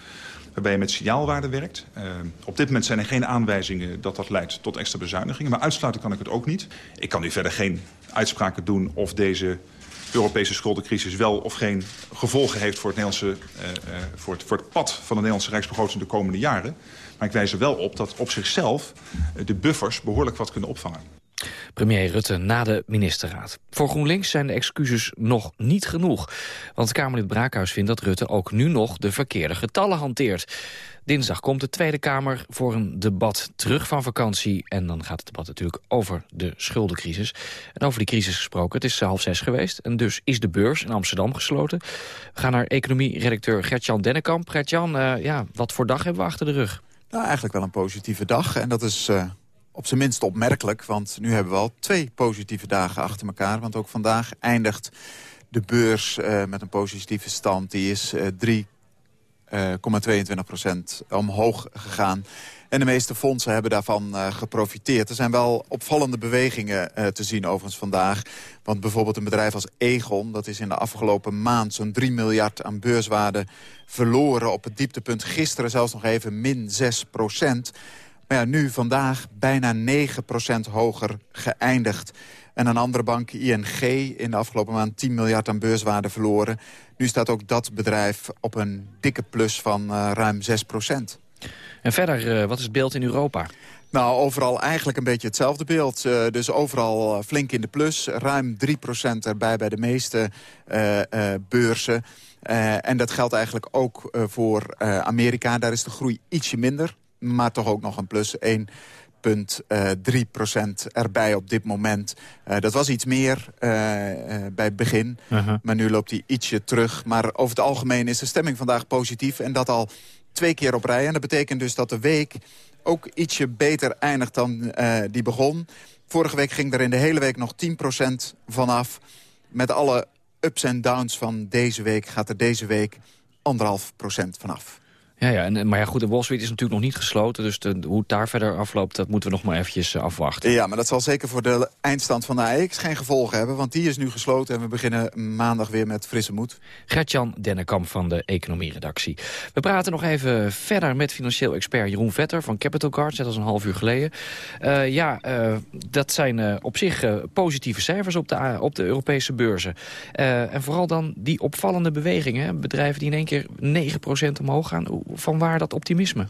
Waarbij je met signaalwaarde werkt. Uh, op dit moment zijn er geen aanwijzingen dat dat leidt tot extra bezuinigingen. Maar uitsluiten kan ik het ook niet. Ik kan nu verder geen uitspraken doen of deze Europese schuldencrisis wel of geen gevolgen heeft voor het, Nederlandse, uh, voor het, voor het pad van de Nederlandse Rijksbegroting de komende jaren. Maar ik wijs er wel op dat op zichzelf de buffers behoorlijk wat kunnen opvangen. Premier Rutte na de ministerraad. Voor GroenLinks zijn de excuses nog niet genoeg. Want Kamerlid Braakhuis vindt dat Rutte ook nu nog de verkeerde getallen hanteert. Dinsdag komt de Tweede Kamer voor een debat terug van vakantie. En dan gaat het debat natuurlijk over de schuldencrisis. En over die crisis gesproken, het is half zes geweest. En dus is de beurs in Amsterdam gesloten. We gaan naar economie-redacteur Gertjan Dennekamp. Gertjan, uh, ja, wat voor dag hebben we achter de rug? Nou, eigenlijk wel een positieve dag. En dat is uh, op zijn minst opmerkelijk. Want nu hebben we al twee positieve dagen achter elkaar. Want ook vandaag eindigt de beurs uh, met een positieve stand. Die is 3 0,22 procent omhoog gegaan. En de meeste fondsen hebben daarvan geprofiteerd. Er zijn wel opvallende bewegingen te zien overigens vandaag. Want bijvoorbeeld een bedrijf als Egon... dat is in de afgelopen maand zo'n 3 miljard aan beurswaarde verloren... op het dieptepunt gisteren zelfs nog even min 6 procent. Maar ja, nu vandaag bijna 9 procent hoger geëindigd. En een andere bank, ING, in de afgelopen maand 10 miljard aan beurswaarde verloren. Nu staat ook dat bedrijf op een dikke plus van uh, ruim 6 procent. En verder, uh, wat is het beeld in Europa? Nou, overal eigenlijk een beetje hetzelfde beeld. Uh, dus overal flink in de plus. Ruim 3 procent erbij bij de meeste beurzen. en dat geldt eigenlijk ook voor Amerika. Daar is de groei ietsje minder, maar toch ook nog een plus. 1 3 erbij op dit moment. Uh, dat was iets meer uh, uh, bij het begin, -huh. maar nu loopt hij ietsje terug. Maar over het algemeen is de stemming vandaag positief en dat al twee keer op rij. En dat betekent dus dat de week ook ietsje beter eindigt dan die begon. Vorige week ging er in de hele week nog 10% vanaf. Met alle ups en downs van deze week gaat er deze week anderhalf procent vanaf. Ja, ja en, maar ja, goed, de Wall Street is natuurlijk nog niet gesloten. Dus de, hoe het daar verder afloopt, dat moeten we nog maar eventjes uh, afwachten. Ja, maar dat zal zeker voor de eindstand van de AX geen gevolgen hebben. Want die is nu gesloten en we beginnen maandag weer met frisse moed. Gertjan Dennekamp van de economieredactie. We praten nog even verder met financieel expert Jeroen Vetter van Capital. Net als een half uur geleden. Uh, ja, uh, dat zijn op zich positieve cijfers op de, op de Europese beurzen. en vooral dan die opvallende bewegingen. Bedrijven die in één keer 9% omhoog gaan van waar dat optimisme?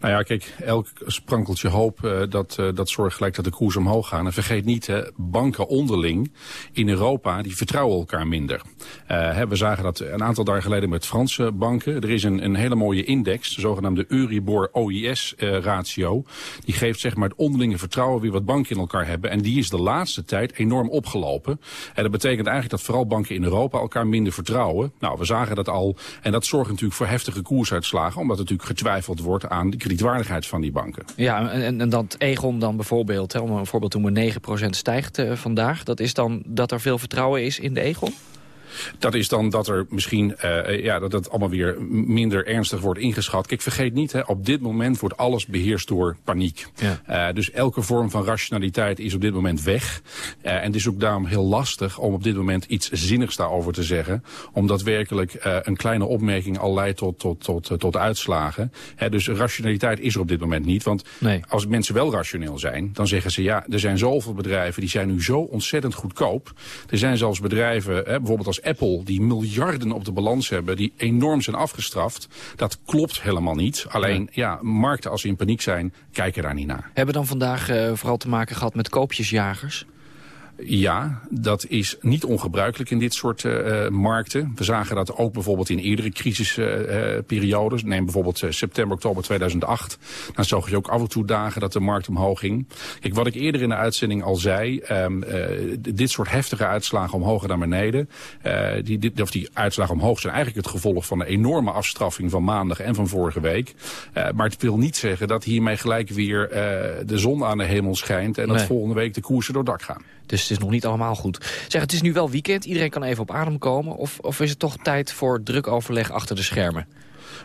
Nou ja, kijk, elk sprankeltje hoop, uh, dat, uh, dat zorgt gelijk dat de koers omhoog gaan. En vergeet niet, hè, banken onderling in Europa, die vertrouwen elkaar minder. Uh, hè, we zagen dat een aantal dagen geleden met Franse banken. Er is een, een hele mooie index, de zogenaamde Euribor OIS-ratio. die geeft zeg maar het onderlinge vertrouwen wie wat banken in elkaar hebben. En die is de laatste tijd enorm opgelopen. En dat betekent eigenlijk dat vooral banken in Europa elkaar minder vertrouwen. Nou, we zagen dat al. En dat zorgt natuurlijk voor heftige koersuitslagen. Omdat natuurlijk getwijfeld wordt aan de kredietwaardigheid van die banken. Ja, en, en dat Egon dan bijvoorbeeld, hè, om een voorbeeld te noemen, 9% stijgt uh, vandaag. Dat is dan dat er veel vertrouwen is in de Egon? Dat is dan dat er misschien uh, ja, dat het allemaal weer minder ernstig wordt ingeschat. Kijk, vergeet niet, hè, op dit moment wordt alles beheerst door paniek. Ja. Uh, dus elke vorm van rationaliteit is op dit moment weg. Uh, en het is ook daarom heel lastig om op dit moment iets zinnigs daarover te zeggen. Omdat werkelijk een kleine opmerking al leidt tot, tot, tot, tot uitslagen. dus rationaliteit is er op dit moment niet. Want nee. als mensen wel rationeel zijn, dan zeggen ze... ja, er zijn zoveel bedrijven die zijn nu zo ontzettend goedkoop. Er zijn zelfs bedrijven, hè, bijvoorbeeld als Apple, die miljarden op de balans hebben, die enorm zijn afgestraft. Dat klopt helemaal niet. Alleen, ja, markten als ze in paniek zijn, kijken daar niet naar. Hebben dan vandaag uh, vooral te maken gehad met koopjesjagers? Ja, dat is niet ongebruikelijk in dit soort uh, markten. We zagen dat ook bijvoorbeeld in eerdere crisisperiodes. Uh, Neem bijvoorbeeld september, oktober 2008. Dan zag je ook af en toe dagen dat de markt omhoog ging. Kijk, wat ik eerder in de uitzending al zei... Um, dit soort heftige uitslagen omhoog en naar beneden... die, die, of die uitslagen omhoog zijn eigenlijk het gevolg van een enorme afstraffing van maandag en van vorige week. maar het wil niet zeggen dat hiermee gelijk weer de zon aan de hemel schijnt... en dat volgende week de koersen door dak gaan. Dus het is nog niet allemaal goed. Zeg, het is nu wel weekend. Iedereen kan even op adem komen. Of, of is het toch tijd voor druk overleg achter de schermen?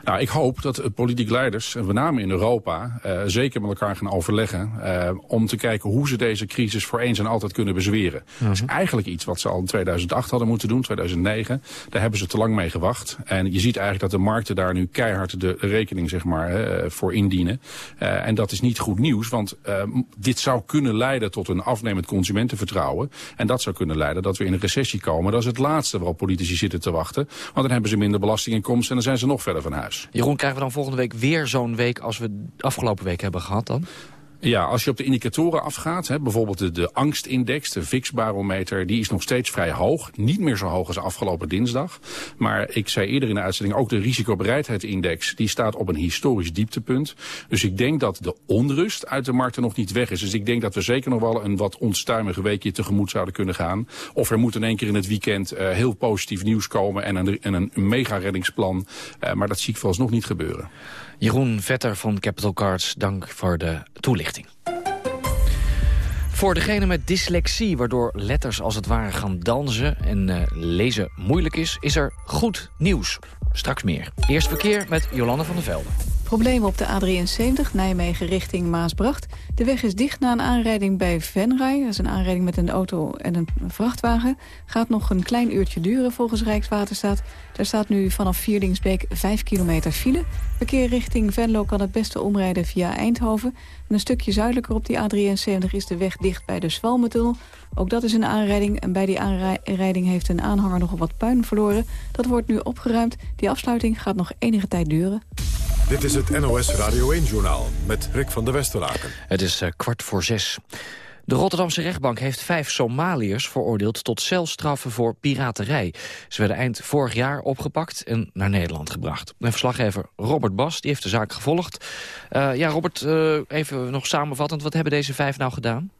Nou, ik hoop dat politieke leiders, en met name in Europa, uh, zeker met elkaar gaan overleggen. Uh, om te kijken hoe ze deze crisis voor eens en altijd kunnen bezweren. Dat is eigenlijk iets wat ze al in 2008 hadden moeten doen, 2009. Daar hebben ze te lang mee gewacht. En je ziet eigenlijk dat de markten daar nu keihard de rekening zeg maar, uh, voor indienen. en dat is niet goed nieuws, want dit zou kunnen leiden tot een afnemend consumentenvertrouwen. En dat zou kunnen leiden dat we in een recessie komen. Dat is het laatste waarop politici zitten te wachten. Want dan hebben ze minder belastinginkomsten en dan zijn ze nog verder van Jeroen, krijgen we dan volgende week weer zo'n week als we de afgelopen week hebben gehad dan? Ja, als je op de indicatoren afgaat, hè, bijvoorbeeld de, de angstindex, de VIX-barometer, die is nog steeds vrij hoog. Niet meer zo hoog als afgelopen dinsdag. Maar ik zei eerder in de uitzending, ook de risicobereidheidsindex, die staat op een historisch dieptepunt. Dus ik denk dat de onrust uit de markten nog niet weg is. Dus ik denk dat we zeker nog wel een wat onstuimige weekje tegemoet zouden kunnen gaan. Of er moet in één keer in het weekend uh, heel positief nieuws komen en een, en een mega-reddingsplan. Uh, maar dat zie ik vooralsnog niet gebeuren. Jeroen Vetter van Capital Cards, dank voor de toelichting. Voor degene met dyslexie, waardoor letters als het ware gaan dansen... en uh, lezen moeilijk is, is er goed nieuws. Straks meer. Eerst verkeer met Jolande van der Velde. Problemen op de A73 Nijmegen richting Maasbracht. De weg is dicht na een aanrijding bij Venray. Dat is een aanrijding met een auto en een vrachtwagen. Gaat nog een klein uurtje duren volgens Rijkswaterstaat. Daar staat nu vanaf Vierdingsbeek 5 kilometer file. Verkeer richting Venlo kan het beste omrijden via Eindhoven. En een stukje zuidelijker op die A73 is de weg dicht bij de Zwalmetunnel. Ook dat is een aanrijding en bij die aanrijding heeft een aanhanger nogal wat puin verloren. Dat wordt nu opgeruimd. Die afsluiting gaat nog enige tijd duren. Dit is het NOS Radio 1-journaal met Rick van der Westeraken. Het is uh, kwart voor zes. De Rotterdamse rechtbank heeft vijf Somaliërs veroordeeld tot celstraffen voor piraterij. Ze werden eind vorig jaar opgepakt en naar Nederland gebracht. Mijn verslaggever Robert Bas die heeft de zaak gevolgd. Uh, ja, Robert, uh, even nog samenvattend, wat hebben deze vijf nou gedaan?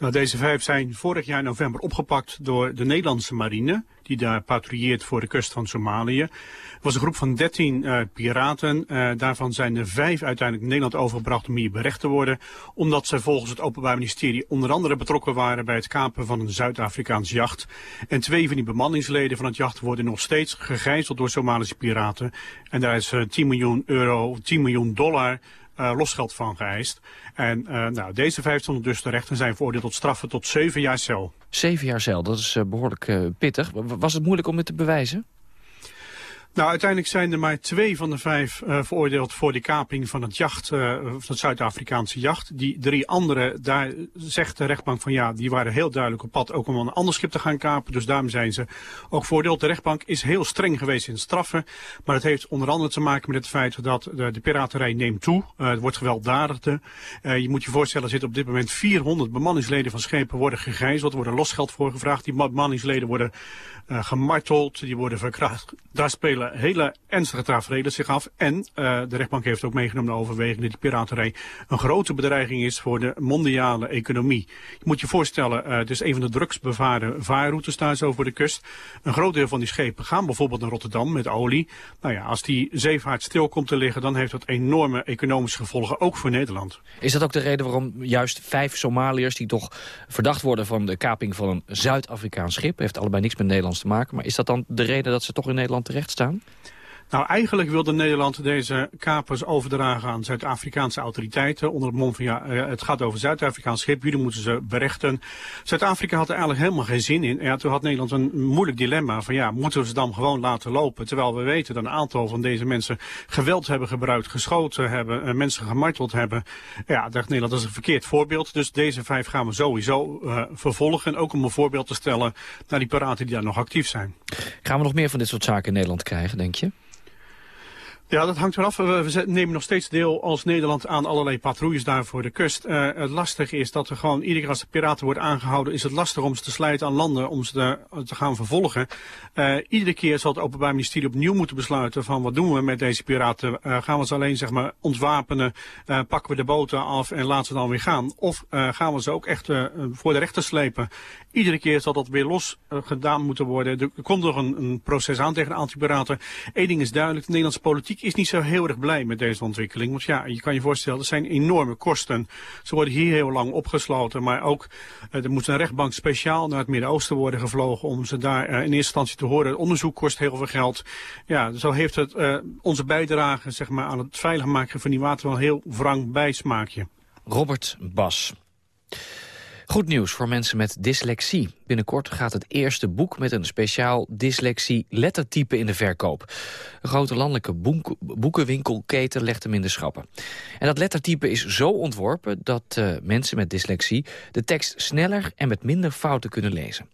Nou, deze vijf zijn vorig jaar november opgepakt door de Nederlandse marine, die daar patrouilleert voor de kust van Somalië. Het was een groep van 13 uh, piraten. Uh, daarvan zijn er vijf uiteindelijk Nederland overgebracht om hier berecht te worden. Omdat ze volgens het Openbaar Ministerie onder andere betrokken waren bij het kapen van een Zuid-Afrikaans jacht. En twee van die bemanningsleden van het jacht worden nog steeds gegijzeld door Somalische piraten. En daar is uh, 10 miljoen euro, 10 miljoen dollar uh, losgeld van geëist. En uh, nou, deze vijf stonden dus terecht en zijn veroordeeld tot straffen tot zeven jaar cel. Zeven jaar cel, dat is uh, behoorlijk pittig. Was het moeilijk om het te bewijzen? Nou, uiteindelijk zijn er maar twee van de vijf uh, veroordeeld voor de kaping van het jacht, het Zuid-Afrikaanse jacht. Die drie anderen, daar zegt de rechtbank van ja, die waren heel duidelijk op pad ook om een ander schip te gaan kapen. Dus daarom zijn ze ook veroordeeld. De rechtbank is heel streng geweest in straffen. Maar het heeft onder andere te maken met het feit dat de, de piraterij neemt toe. Uh, het wordt gewelddadigde. je moet je voorstellen, er zitten op dit moment 400 bemanningsleden van schepen worden gegijzeld. Worden losgeld voor gevraagd. Die bemanningsleden worden gemarteld, die worden verkracht. Daar spelen hele ernstige tafereelen zich af. En uh, de rechtbank heeft ook meegenomen de overweging dat die piraterij een grote bedreiging is voor de mondiale economie. Je moet je voorstellen, uh, het is een van de drugsbevaarde vaarroutes daar zo voor de kust. Een groot deel van die schepen gaan bijvoorbeeld naar Rotterdam met olie. Nou ja, als die zeevaart stil komt te liggen, dan heeft dat enorme economische gevolgen, ook voor Nederland. Is dat ook de reden waarom juist vijf Somaliërs die toch verdacht worden van de kaping van een Zuid-Afrikaans schip, heeft allebei niks met Nederlands te maken, maar is dat dan de reden dat ze toch in Nederland terecht staan? gedaan. Nou, eigenlijk wilde Nederland deze kapers overdragen aan Zuid-Afrikaanse autoriteiten. Onder het mom van, ja, het gaat over Zuid-Afrikaans schip, jullie moeten ze berechten. Zuid-Afrika had er eigenlijk helemaal geen zin in. Ja, toen had Nederland een moeilijk dilemma van, ja, moeten we ze dan gewoon laten lopen? Terwijl we weten dat een aantal van deze mensen geweld hebben gebruikt, geschoten hebben, mensen gemarteld hebben. Ja, dacht Nederland, dat is een verkeerd voorbeeld. Dus deze vijf gaan we sowieso uh, vervolgen. Ook om een voorbeeld te stellen naar die piraten die daar nog actief zijn. Gaan we nog meer van dit soort zaken in Nederland krijgen, denk je? Ja, dat hangt eraf. We nemen nog steeds deel als Nederland aan allerlei patrouilles daar voor de kust. Uh, het lastige is dat er gewoon, iedere keer als de piraten worden aangehouden, is het lastig om ze te sluiten aan landen, om ze te, te gaan vervolgen. Uh, iedere keer zal het Openbaar Ministerie opnieuw moeten besluiten van wat doen we met deze piraten. Gaan we ze alleen zeg maar ontwapenen, pakken we de boten af en laten ze dan weer gaan. Of gaan we ze ook echt voor de rechter slepen. Iedere keer zal dat weer los gedaan moeten worden. Er komt nog een, een proces aan tegen de antipiraten. Eén ding is duidelijk, de Nederlandse politiek is niet zo heel erg blij met deze ontwikkeling. Want ja, je kan je voorstellen, er zijn enorme kosten. Ze worden hier heel lang opgesloten. Maar ook, er moet een rechtbank speciaal naar het Midden-Oosten worden gevlogen... om ze daar in eerste instantie te horen. Het onderzoek kost heel veel geld. Ja, zo heeft het uh, onze bijdrage zeg maar, aan het veilig maken van die water... wel heel wrang bijsmaakje. Robert Bas. Goed nieuws voor mensen met dyslexie. Binnenkort gaat het eerste boek met een speciaal dyslexie-lettertype in de verkoop. Een grote landelijke boek boekenwinkelketen legt hem in de schappen. En dat lettertype is zo ontworpen dat uh, mensen met dyslexie... de tekst sneller en met minder fouten kunnen lezen.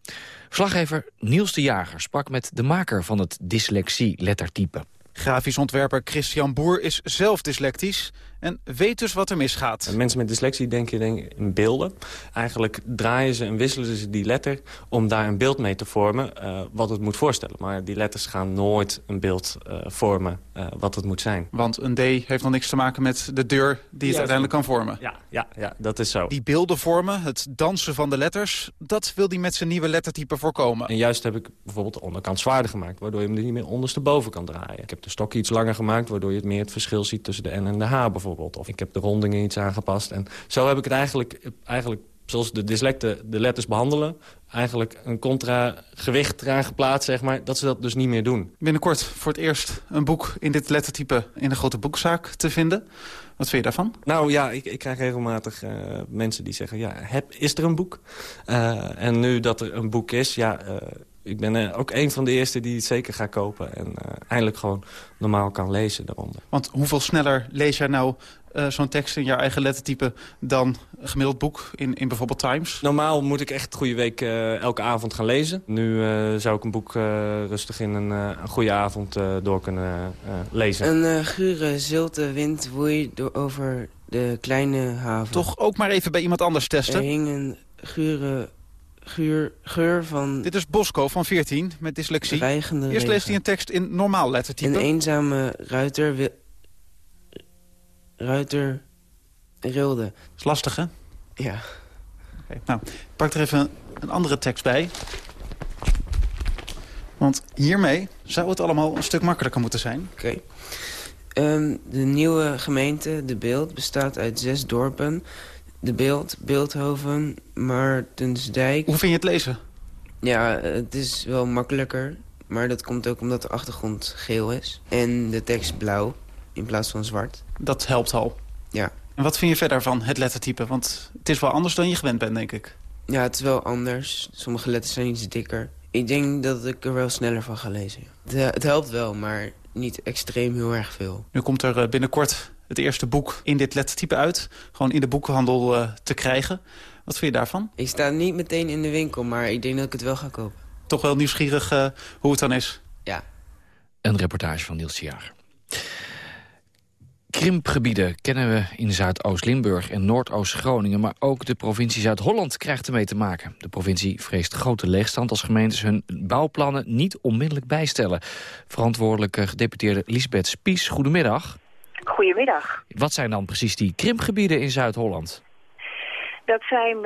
Verslaggever Niels de Jager sprak met de maker van het dyslexie-lettertype. Grafisch ontwerper Christian Boer is zelf dyslectisch en weet dus wat er misgaat. Mensen met dyslexie denken denk in beelden. Eigenlijk draaien ze en wisselen ze die letter om daar een beeld mee te vormen uh, wat het moet voorstellen. Maar die letters gaan nooit een beeld uh, vormen uh, wat het moet zijn. Want een D heeft nog niks te maken met de deur die het uiteindelijk kan vormen. Ja, ja, ja, dat is zo. Die beelden vormen, het dansen van de letters, dat wil hij met zijn nieuwe lettertype voorkomen. En juist heb ik bijvoorbeeld de onderkant zwaarder gemaakt, waardoor je hem niet meer ondersteboven kan draaien. Ik heb de stok iets langer gemaakt, waardoor je het meer het verschil ziet tussen de N en de H bijvoorbeeld. Of ik heb de rondingen iets aangepast. En zo heb ik het eigenlijk, eigenlijk zoals de dyslecten de letters behandelen... eigenlijk een contra-gewicht eraan geplaatst, zeg maar, dat ze dat dus niet meer doen. Binnenkort voor het eerst een boek in dit lettertype in de grote boekzaak te vinden. Wat vind je daarvan? Nou ja, ik, ik krijg regelmatig uh, mensen die zeggen... ja, heb, is er een boek? Uh, en nu dat er een boek is, ja... Uh, ik ben ook een van de eerste die het zeker gaat kopen. En uh, eindelijk gewoon normaal kan lezen daaronder. Want hoeveel sneller lees jij nou uh, zo'n tekst in jouw eigen lettertype... dan een gemiddeld boek in, in bijvoorbeeld Times? Normaal moet ik echt goede week uh, elke avond gaan lezen. Nu zou ik een boek rustig in een, een goede avond door kunnen lezen. Een gure, zilte wind woei door over de kleine haven. Toch ook maar even bij iemand anders testen? Er hing een gure geur, geur van... Dit is Bosco van 14 met dyslexie. Eerst regen. leest hij een tekst in normaal lettertype. Een eenzame ruiter... Wil, ruiter rilde. Dat is lastig, hè? Ja. Okay, nou, ik pak er even een andere tekst bij. Want hiermee zou het allemaal een stuk makkelijker moeten zijn. Oké. Okay. Um, de nieuwe gemeente, De Beeld, bestaat uit zes dorpen de Beeld, Beeldhoven, Maartensdijk. Hoe vind je het lezen? Ja, het is wel makkelijker. Maar dat komt ook omdat de achtergrond geel is. En de tekst blauw in plaats van zwart. Dat helpt al. Ja. En wat vind je verder van het lettertype? Want het is wel anders dan je gewend bent, denk ik. Ja, het is wel anders. Sommige letters zijn iets dikker. Ik denk dat ik er wel sneller van ga lezen. Het, het helpt wel, maar niet extreem heel erg veel. Nu komt er eh, binnenkort het eerste boek in dit lettertype uit. Gewoon in de boekhandel uh, te krijgen. Wat vind je daarvan? Ik sta niet meteen in de winkel, maar ik denk dat ik het wel ga kopen. Toch wel nieuwsgierig uh, hoe het dan is? Ja. Een reportage van Niels Jager. Krimpgebieden kennen we in Zuidoost-Limburg en Noordoost-Groningen... maar ook de provincie Zuid-Holland krijgt ermee te maken. De provincie vreest grote leegstand als gemeentes hun bouwplannen niet onmiddellijk bijstellen. Verantwoordelijke gedeputeerde Lisbeth Spies, goedemiddag. Goedemiddag. Wat zijn dan precies die krimpgebieden in Zuid-Holland? Dat zijn uh,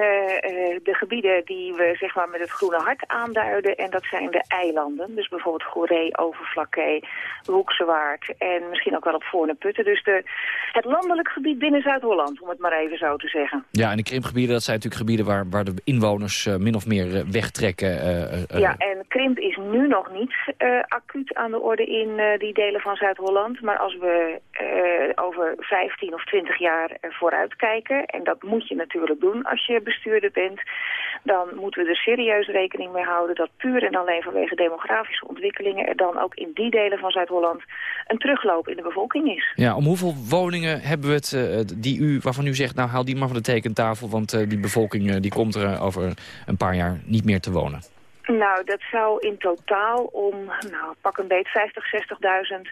de gebieden die we zeg maar, met het groene hart aanduiden. En dat zijn de eilanden. Dus bijvoorbeeld Goeree, Overflakkee, Hoeksewaard en misschien ook wel op Voorne-Putten. Dus de, het landelijk gebied binnen Zuid-Holland, om het maar even zo te zeggen. Ja, en de krimpgebieden, dat zijn natuurlijk gebieden waar, waar de inwoners uh, min of meer wegtrekken. ja, en krimp is nu nog niet acuut aan de orde in die delen van Zuid-Holland. Maar als we over 15 of 20 jaar vooruit kijken, en dat moet je natuurlijk doen als je bestuurder bent, dan moeten we er serieus rekening mee houden dat puur en alleen vanwege demografische ontwikkelingen er dan ook in die delen van Zuid-Holland een terugloop in de bevolking is. Ja, om hoeveel woningen hebben we het uh, die u, waarvan u zegt, nou haal die maar van de tekentafel, want uh, die bevolking uh, die komt er over een paar jaar niet meer te wonen? Nou, dat zou in totaal om, nou, pak een beet 50,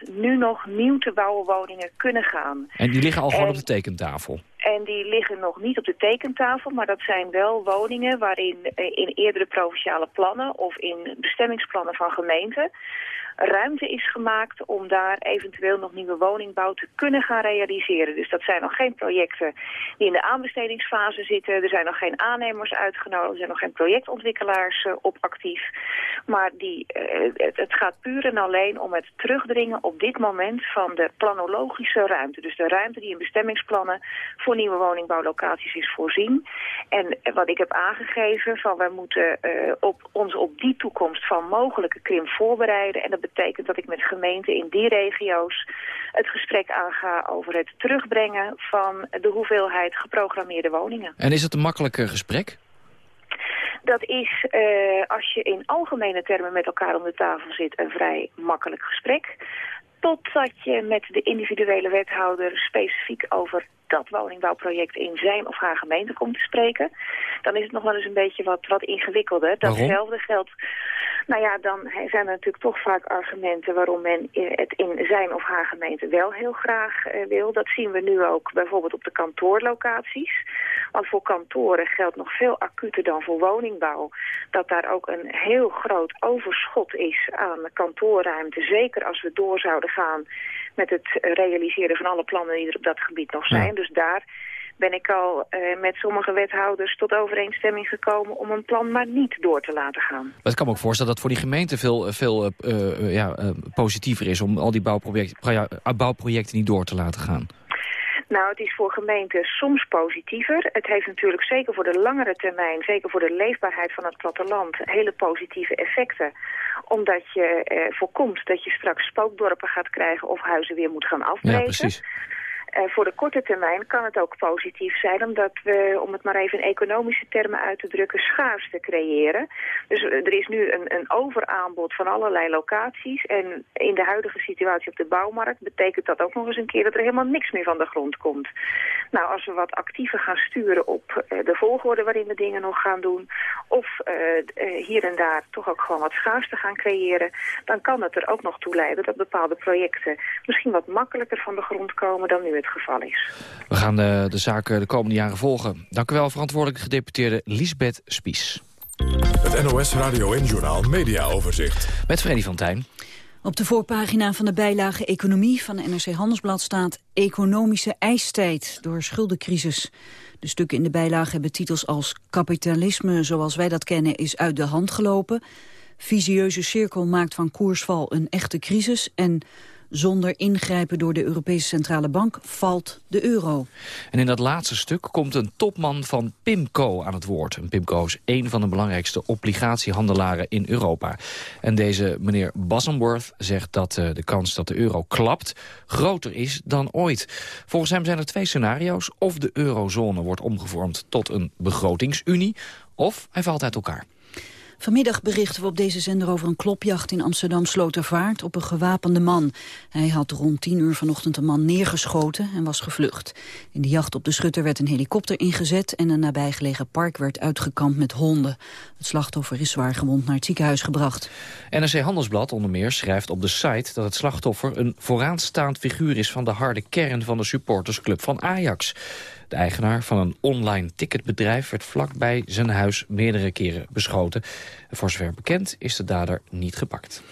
60.000 nu nog nieuw te bouwen woningen kunnen gaan. En die liggen al gewoon op de tekentafel? En die liggen nog niet op de tekentafel, maar dat zijn wel woningen waarin in eerdere provinciale plannen of in bestemmingsplannen van gemeenten ruimte is gemaakt om daar eventueel nog nieuwe woningbouw te kunnen gaan realiseren. Dus dat zijn nog geen projecten die in de aanbestedingsfase zitten. Er zijn nog geen aannemers uitgenodigd. Er zijn nog geen projectontwikkelaars uh, op actief. Maar die, uh, het, gaat puur en alleen om het terugdringen op dit moment van de planologische ruimte. Dus de ruimte die in bestemmingsplannen voor nieuwe woningbouwlocaties is voorzien. En wat ik heb aangegeven, van wij moeten op, ons op die toekomst van mogelijke krimp voorbereiden. En dat betekent dat ik met gemeenten in die regio's het gesprek aanga over het terugbrengen van de hoeveelheid geprogrammeerde woningen. En is het een makkelijker gesprek? Dat is, uh, als je in algemene termen met elkaar om de tafel zit, een vrij makkelijk gesprek. Totdat je met de individuele wethouder specifiek over dat woningbouwproject in zijn of haar gemeente komt te spreken, dan is het nog wel eens een beetje wat, wat ingewikkelder. Datzelfde geldt nou ja, dan zijn er natuurlijk toch vaak argumenten waarom men het in zijn of haar gemeente wel heel graag eh, wil. Dat zien we nu ook bijvoorbeeld op de kantoorlocaties. Want voor kantoren geldt nog veel acuter dan voor woningbouw. Dat daar ook een heel groot overschot is aan kantoorruimte. Zeker als we door zouden gaan met het realiseren van alle plannen die er op dat gebied nog zijn. Dus daar ben ik al uh, met sommige wethouders tot overeenstemming gekomen om een plan maar niet door te laten gaan. Maar het kan me ook voorstellen dat voor die gemeente veel, eh, veel uh, ja, positiever is om al die bouwprojecten, bouwprojecten niet door te laten gaan. Nou, het is voor gemeenten soms positiever. Het heeft natuurlijk zeker voor de langere termijn, zeker voor de leefbaarheid van het platteland, hele positieve effecten. Omdat je eh, voorkomt dat je straks spookdorpen gaat krijgen of huizen weer moet gaan afbreken. Ja, precies. Uh, voor de korte termijn kan het ook positief zijn... omdat we, om het maar even in economische termen uit te drukken... schaarste creëren. Dus er is nu een, een overaanbod van allerlei locaties. En in de huidige situatie op de bouwmarkt... betekent dat ook nog eens een keer dat er helemaal niks meer van de grond komt. Nou, als we wat actiever gaan sturen op uh, de volgorde waarin we dingen nog gaan doen... of hier en daar toch ook gewoon wat schaarste gaan creëren... dan kan het er ook nog toe leiden dat bepaalde projecten... misschien wat makkelijker van de grond komen dan nu het geval is. We gaan de, de zaak de komende jaren volgen. Dank u wel, verantwoordelijke gedeputeerde Lisbeth Spies. Het NOS Radio en Journaal Media Overzicht. Met Freddy van Tijn. Op de voorpagina van de bijlage Economie van de NRC Handelsblad staat... Economische ijstijd door schuldencrisis. De stukken in de bijlage hebben titels als... Kapitalisme zoals wij dat kennen is uit de hand gelopen... Visieuze cirkel maakt van koersval een echte crisis... en zonder ingrijpen door de Europese Centrale Bank valt de euro. En in dat laatste stuk komt een topman van PIMCO aan het woord. En PIMCO is een van de belangrijkste obligatiehandelaren in Europa. En deze meneer Basenworth zegt dat uh, de kans dat de euro klapt groter is dan ooit. Volgens hem zijn er twee scenario's. Of de eurozone wordt omgevormd tot een begrotingsunie... of hij valt uit elkaar. Vanmiddag berichten we op deze zender over een klopjacht in Amsterdam Slotervaart op een gewapende man. Hij had rond 10 uur vanochtend een man neergeschoten en was gevlucht. In de jacht op de schutter werd een helikopter ingezet en een nabijgelegen park werd uitgekampt met honden. Het slachtoffer is zwaar gewond naar het ziekenhuis gebracht. NRC Handelsblad onder meer schrijft op de site dat het slachtoffer een vooraanstaand figuur is van de harde kern van de supportersclub van Ajax. De eigenaar van een online ticketbedrijf werd vlakbij zijn huis meerdere keren beschoten. Voor zover bekend is de dader niet gepakt.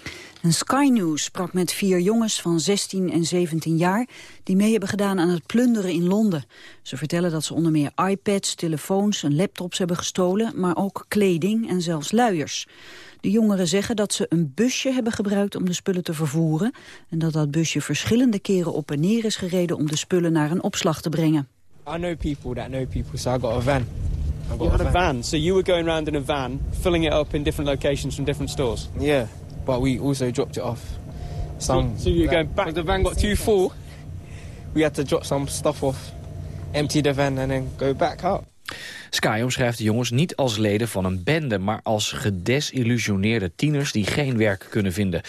En Sky News sprak met vier jongens van 16 en 17 jaar... die mee hebben gedaan aan het plunderen in Londen. Ze vertellen dat ze onder meer iPads, telefoons en laptops hebben gestolen... maar ook kleding en zelfs luiers. De jongeren zeggen dat ze een busje hebben gebruikt om de spullen te vervoeren... en dat dat busje verschillende keren op en neer is gereden... om de spullen naar een opslag te brengen. I know people that know people, so I got a van. I got you had a van. So you were going around in a van, filling it up in different locations from different stores? Yeah, but we also dropped it off. Some, so, so you were going back? The van got too full? We had to drop some stuff off, empty the van and then go back up. Sky omschrijft de jongens niet als leden van een bende... maar als gedesillusioneerde tieners die geen werk kunnen vinden.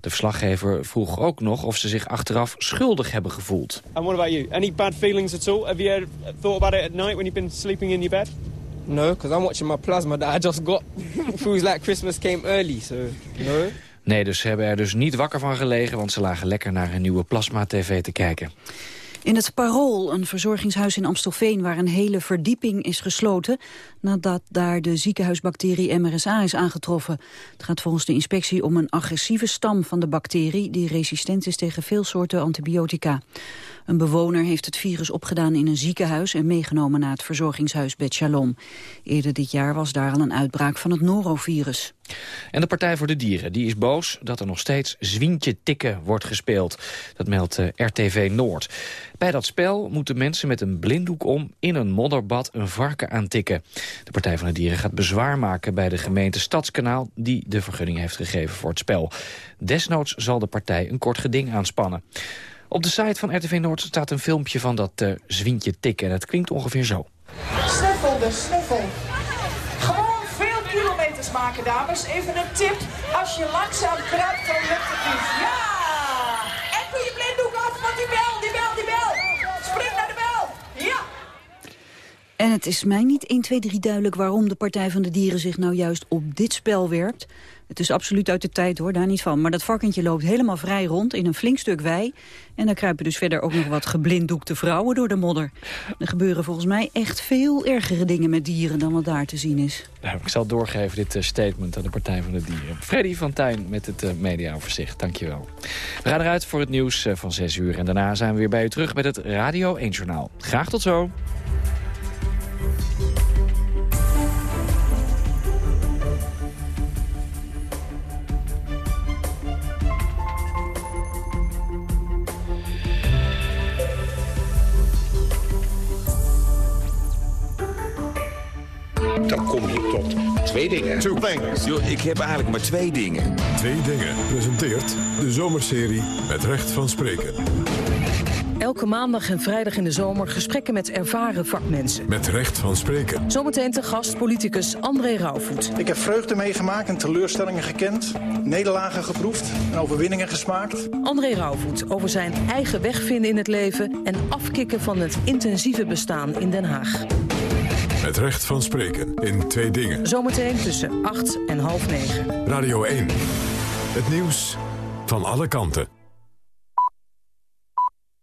De verslaggever vroeg ook nog of ze zich achteraf schuldig hebben gevoeld. And what about you? Any bad feelings at all? Have you thought about it at night when you've been sleeping in your bed? No, because I'm watching my plasma that I just got. Feels like Christmas came early, so no. Nee, dus ze hebben er dus niet wakker van gelegen... want ze lagen lekker naar een nieuwe plasma-tv te kijken. In het Parool, een verzorgingshuis in Amstelveen... waar een hele verdieping is gesloten... nadat daar de ziekenhuisbacterie MRSA is aangetroffen. Het gaat volgens de inspectie om een agressieve stam van de bacterie... die resistent is tegen veel soorten antibiotica. Een bewoner heeft het virus opgedaan in een ziekenhuis... en meegenomen naar het verzorgingshuis Bet Shalom. Eerder dit jaar was daar al een uitbraak van het norovirus. En de Partij voor de Dieren die is boos dat er nog steeds zwientje tikken wordt gespeeld. Dat meldt eh, RTV Noord. Bij dat spel moeten mensen met een blinddoek om in een modderbad een varken aantikken. De Partij van de Dieren gaat bezwaar maken bij de gemeente Stadskanaal... die de vergunning heeft gegeven voor het spel. Desnoods zal de partij een kort geding aanspannen. Op de site van RTV Noord staat een filmpje van dat uh, zwientje tikken. En het klinkt ongeveer zo. Snuffel de snuffel. Gewoon veel kilometers maken, dames. Even een tip. Als je langzaam kruipt, dan lukt het niet. Ja! En het is mij niet 1, 2, 3 duidelijk waarom de Partij van de Dieren zich nou juist op dit spel werpt. Het is absoluut uit de tijd hoor, daar niet van. Maar dat varkentje loopt helemaal vrij rond in een flink stuk wei. En daar kruipen dus verder ook nog wat geblinddoekte vrouwen door de modder. Er gebeuren volgens mij echt veel ergere dingen met dieren dan wat daar te zien is. Ik zal doorgeven dit uh, statement aan de Partij van de Dieren. Freddy van Tuin met het uh, mediaoverzicht, dankjewel. We gaan eruit voor het nieuws uh, van 6 uur. En daarna zijn we weer bij u terug met het Radio 1 Journaal. Graag tot zo. Dan kom je tot twee dingen. Two things. Yo, ik heb eigenlijk maar twee dingen. Twee dingen presenteert de zomerserie met recht van spreken. Elke maandag en vrijdag in de zomer gesprekken met ervaren vakmensen. Met recht van spreken. Zometeen te gast politicus André Rauwvoet. Ik heb vreugde meegemaakt en teleurstellingen gekend. Nederlagen geproefd en overwinningen gesmaakt. André Rauwvoet over zijn eigen weg vinden in het leven... en afkicken van het intensieve bestaan in Den Haag. Het recht van spreken in twee dingen. Zometeen tussen 8 en half 9. Radio 1. Het nieuws van alle kanten.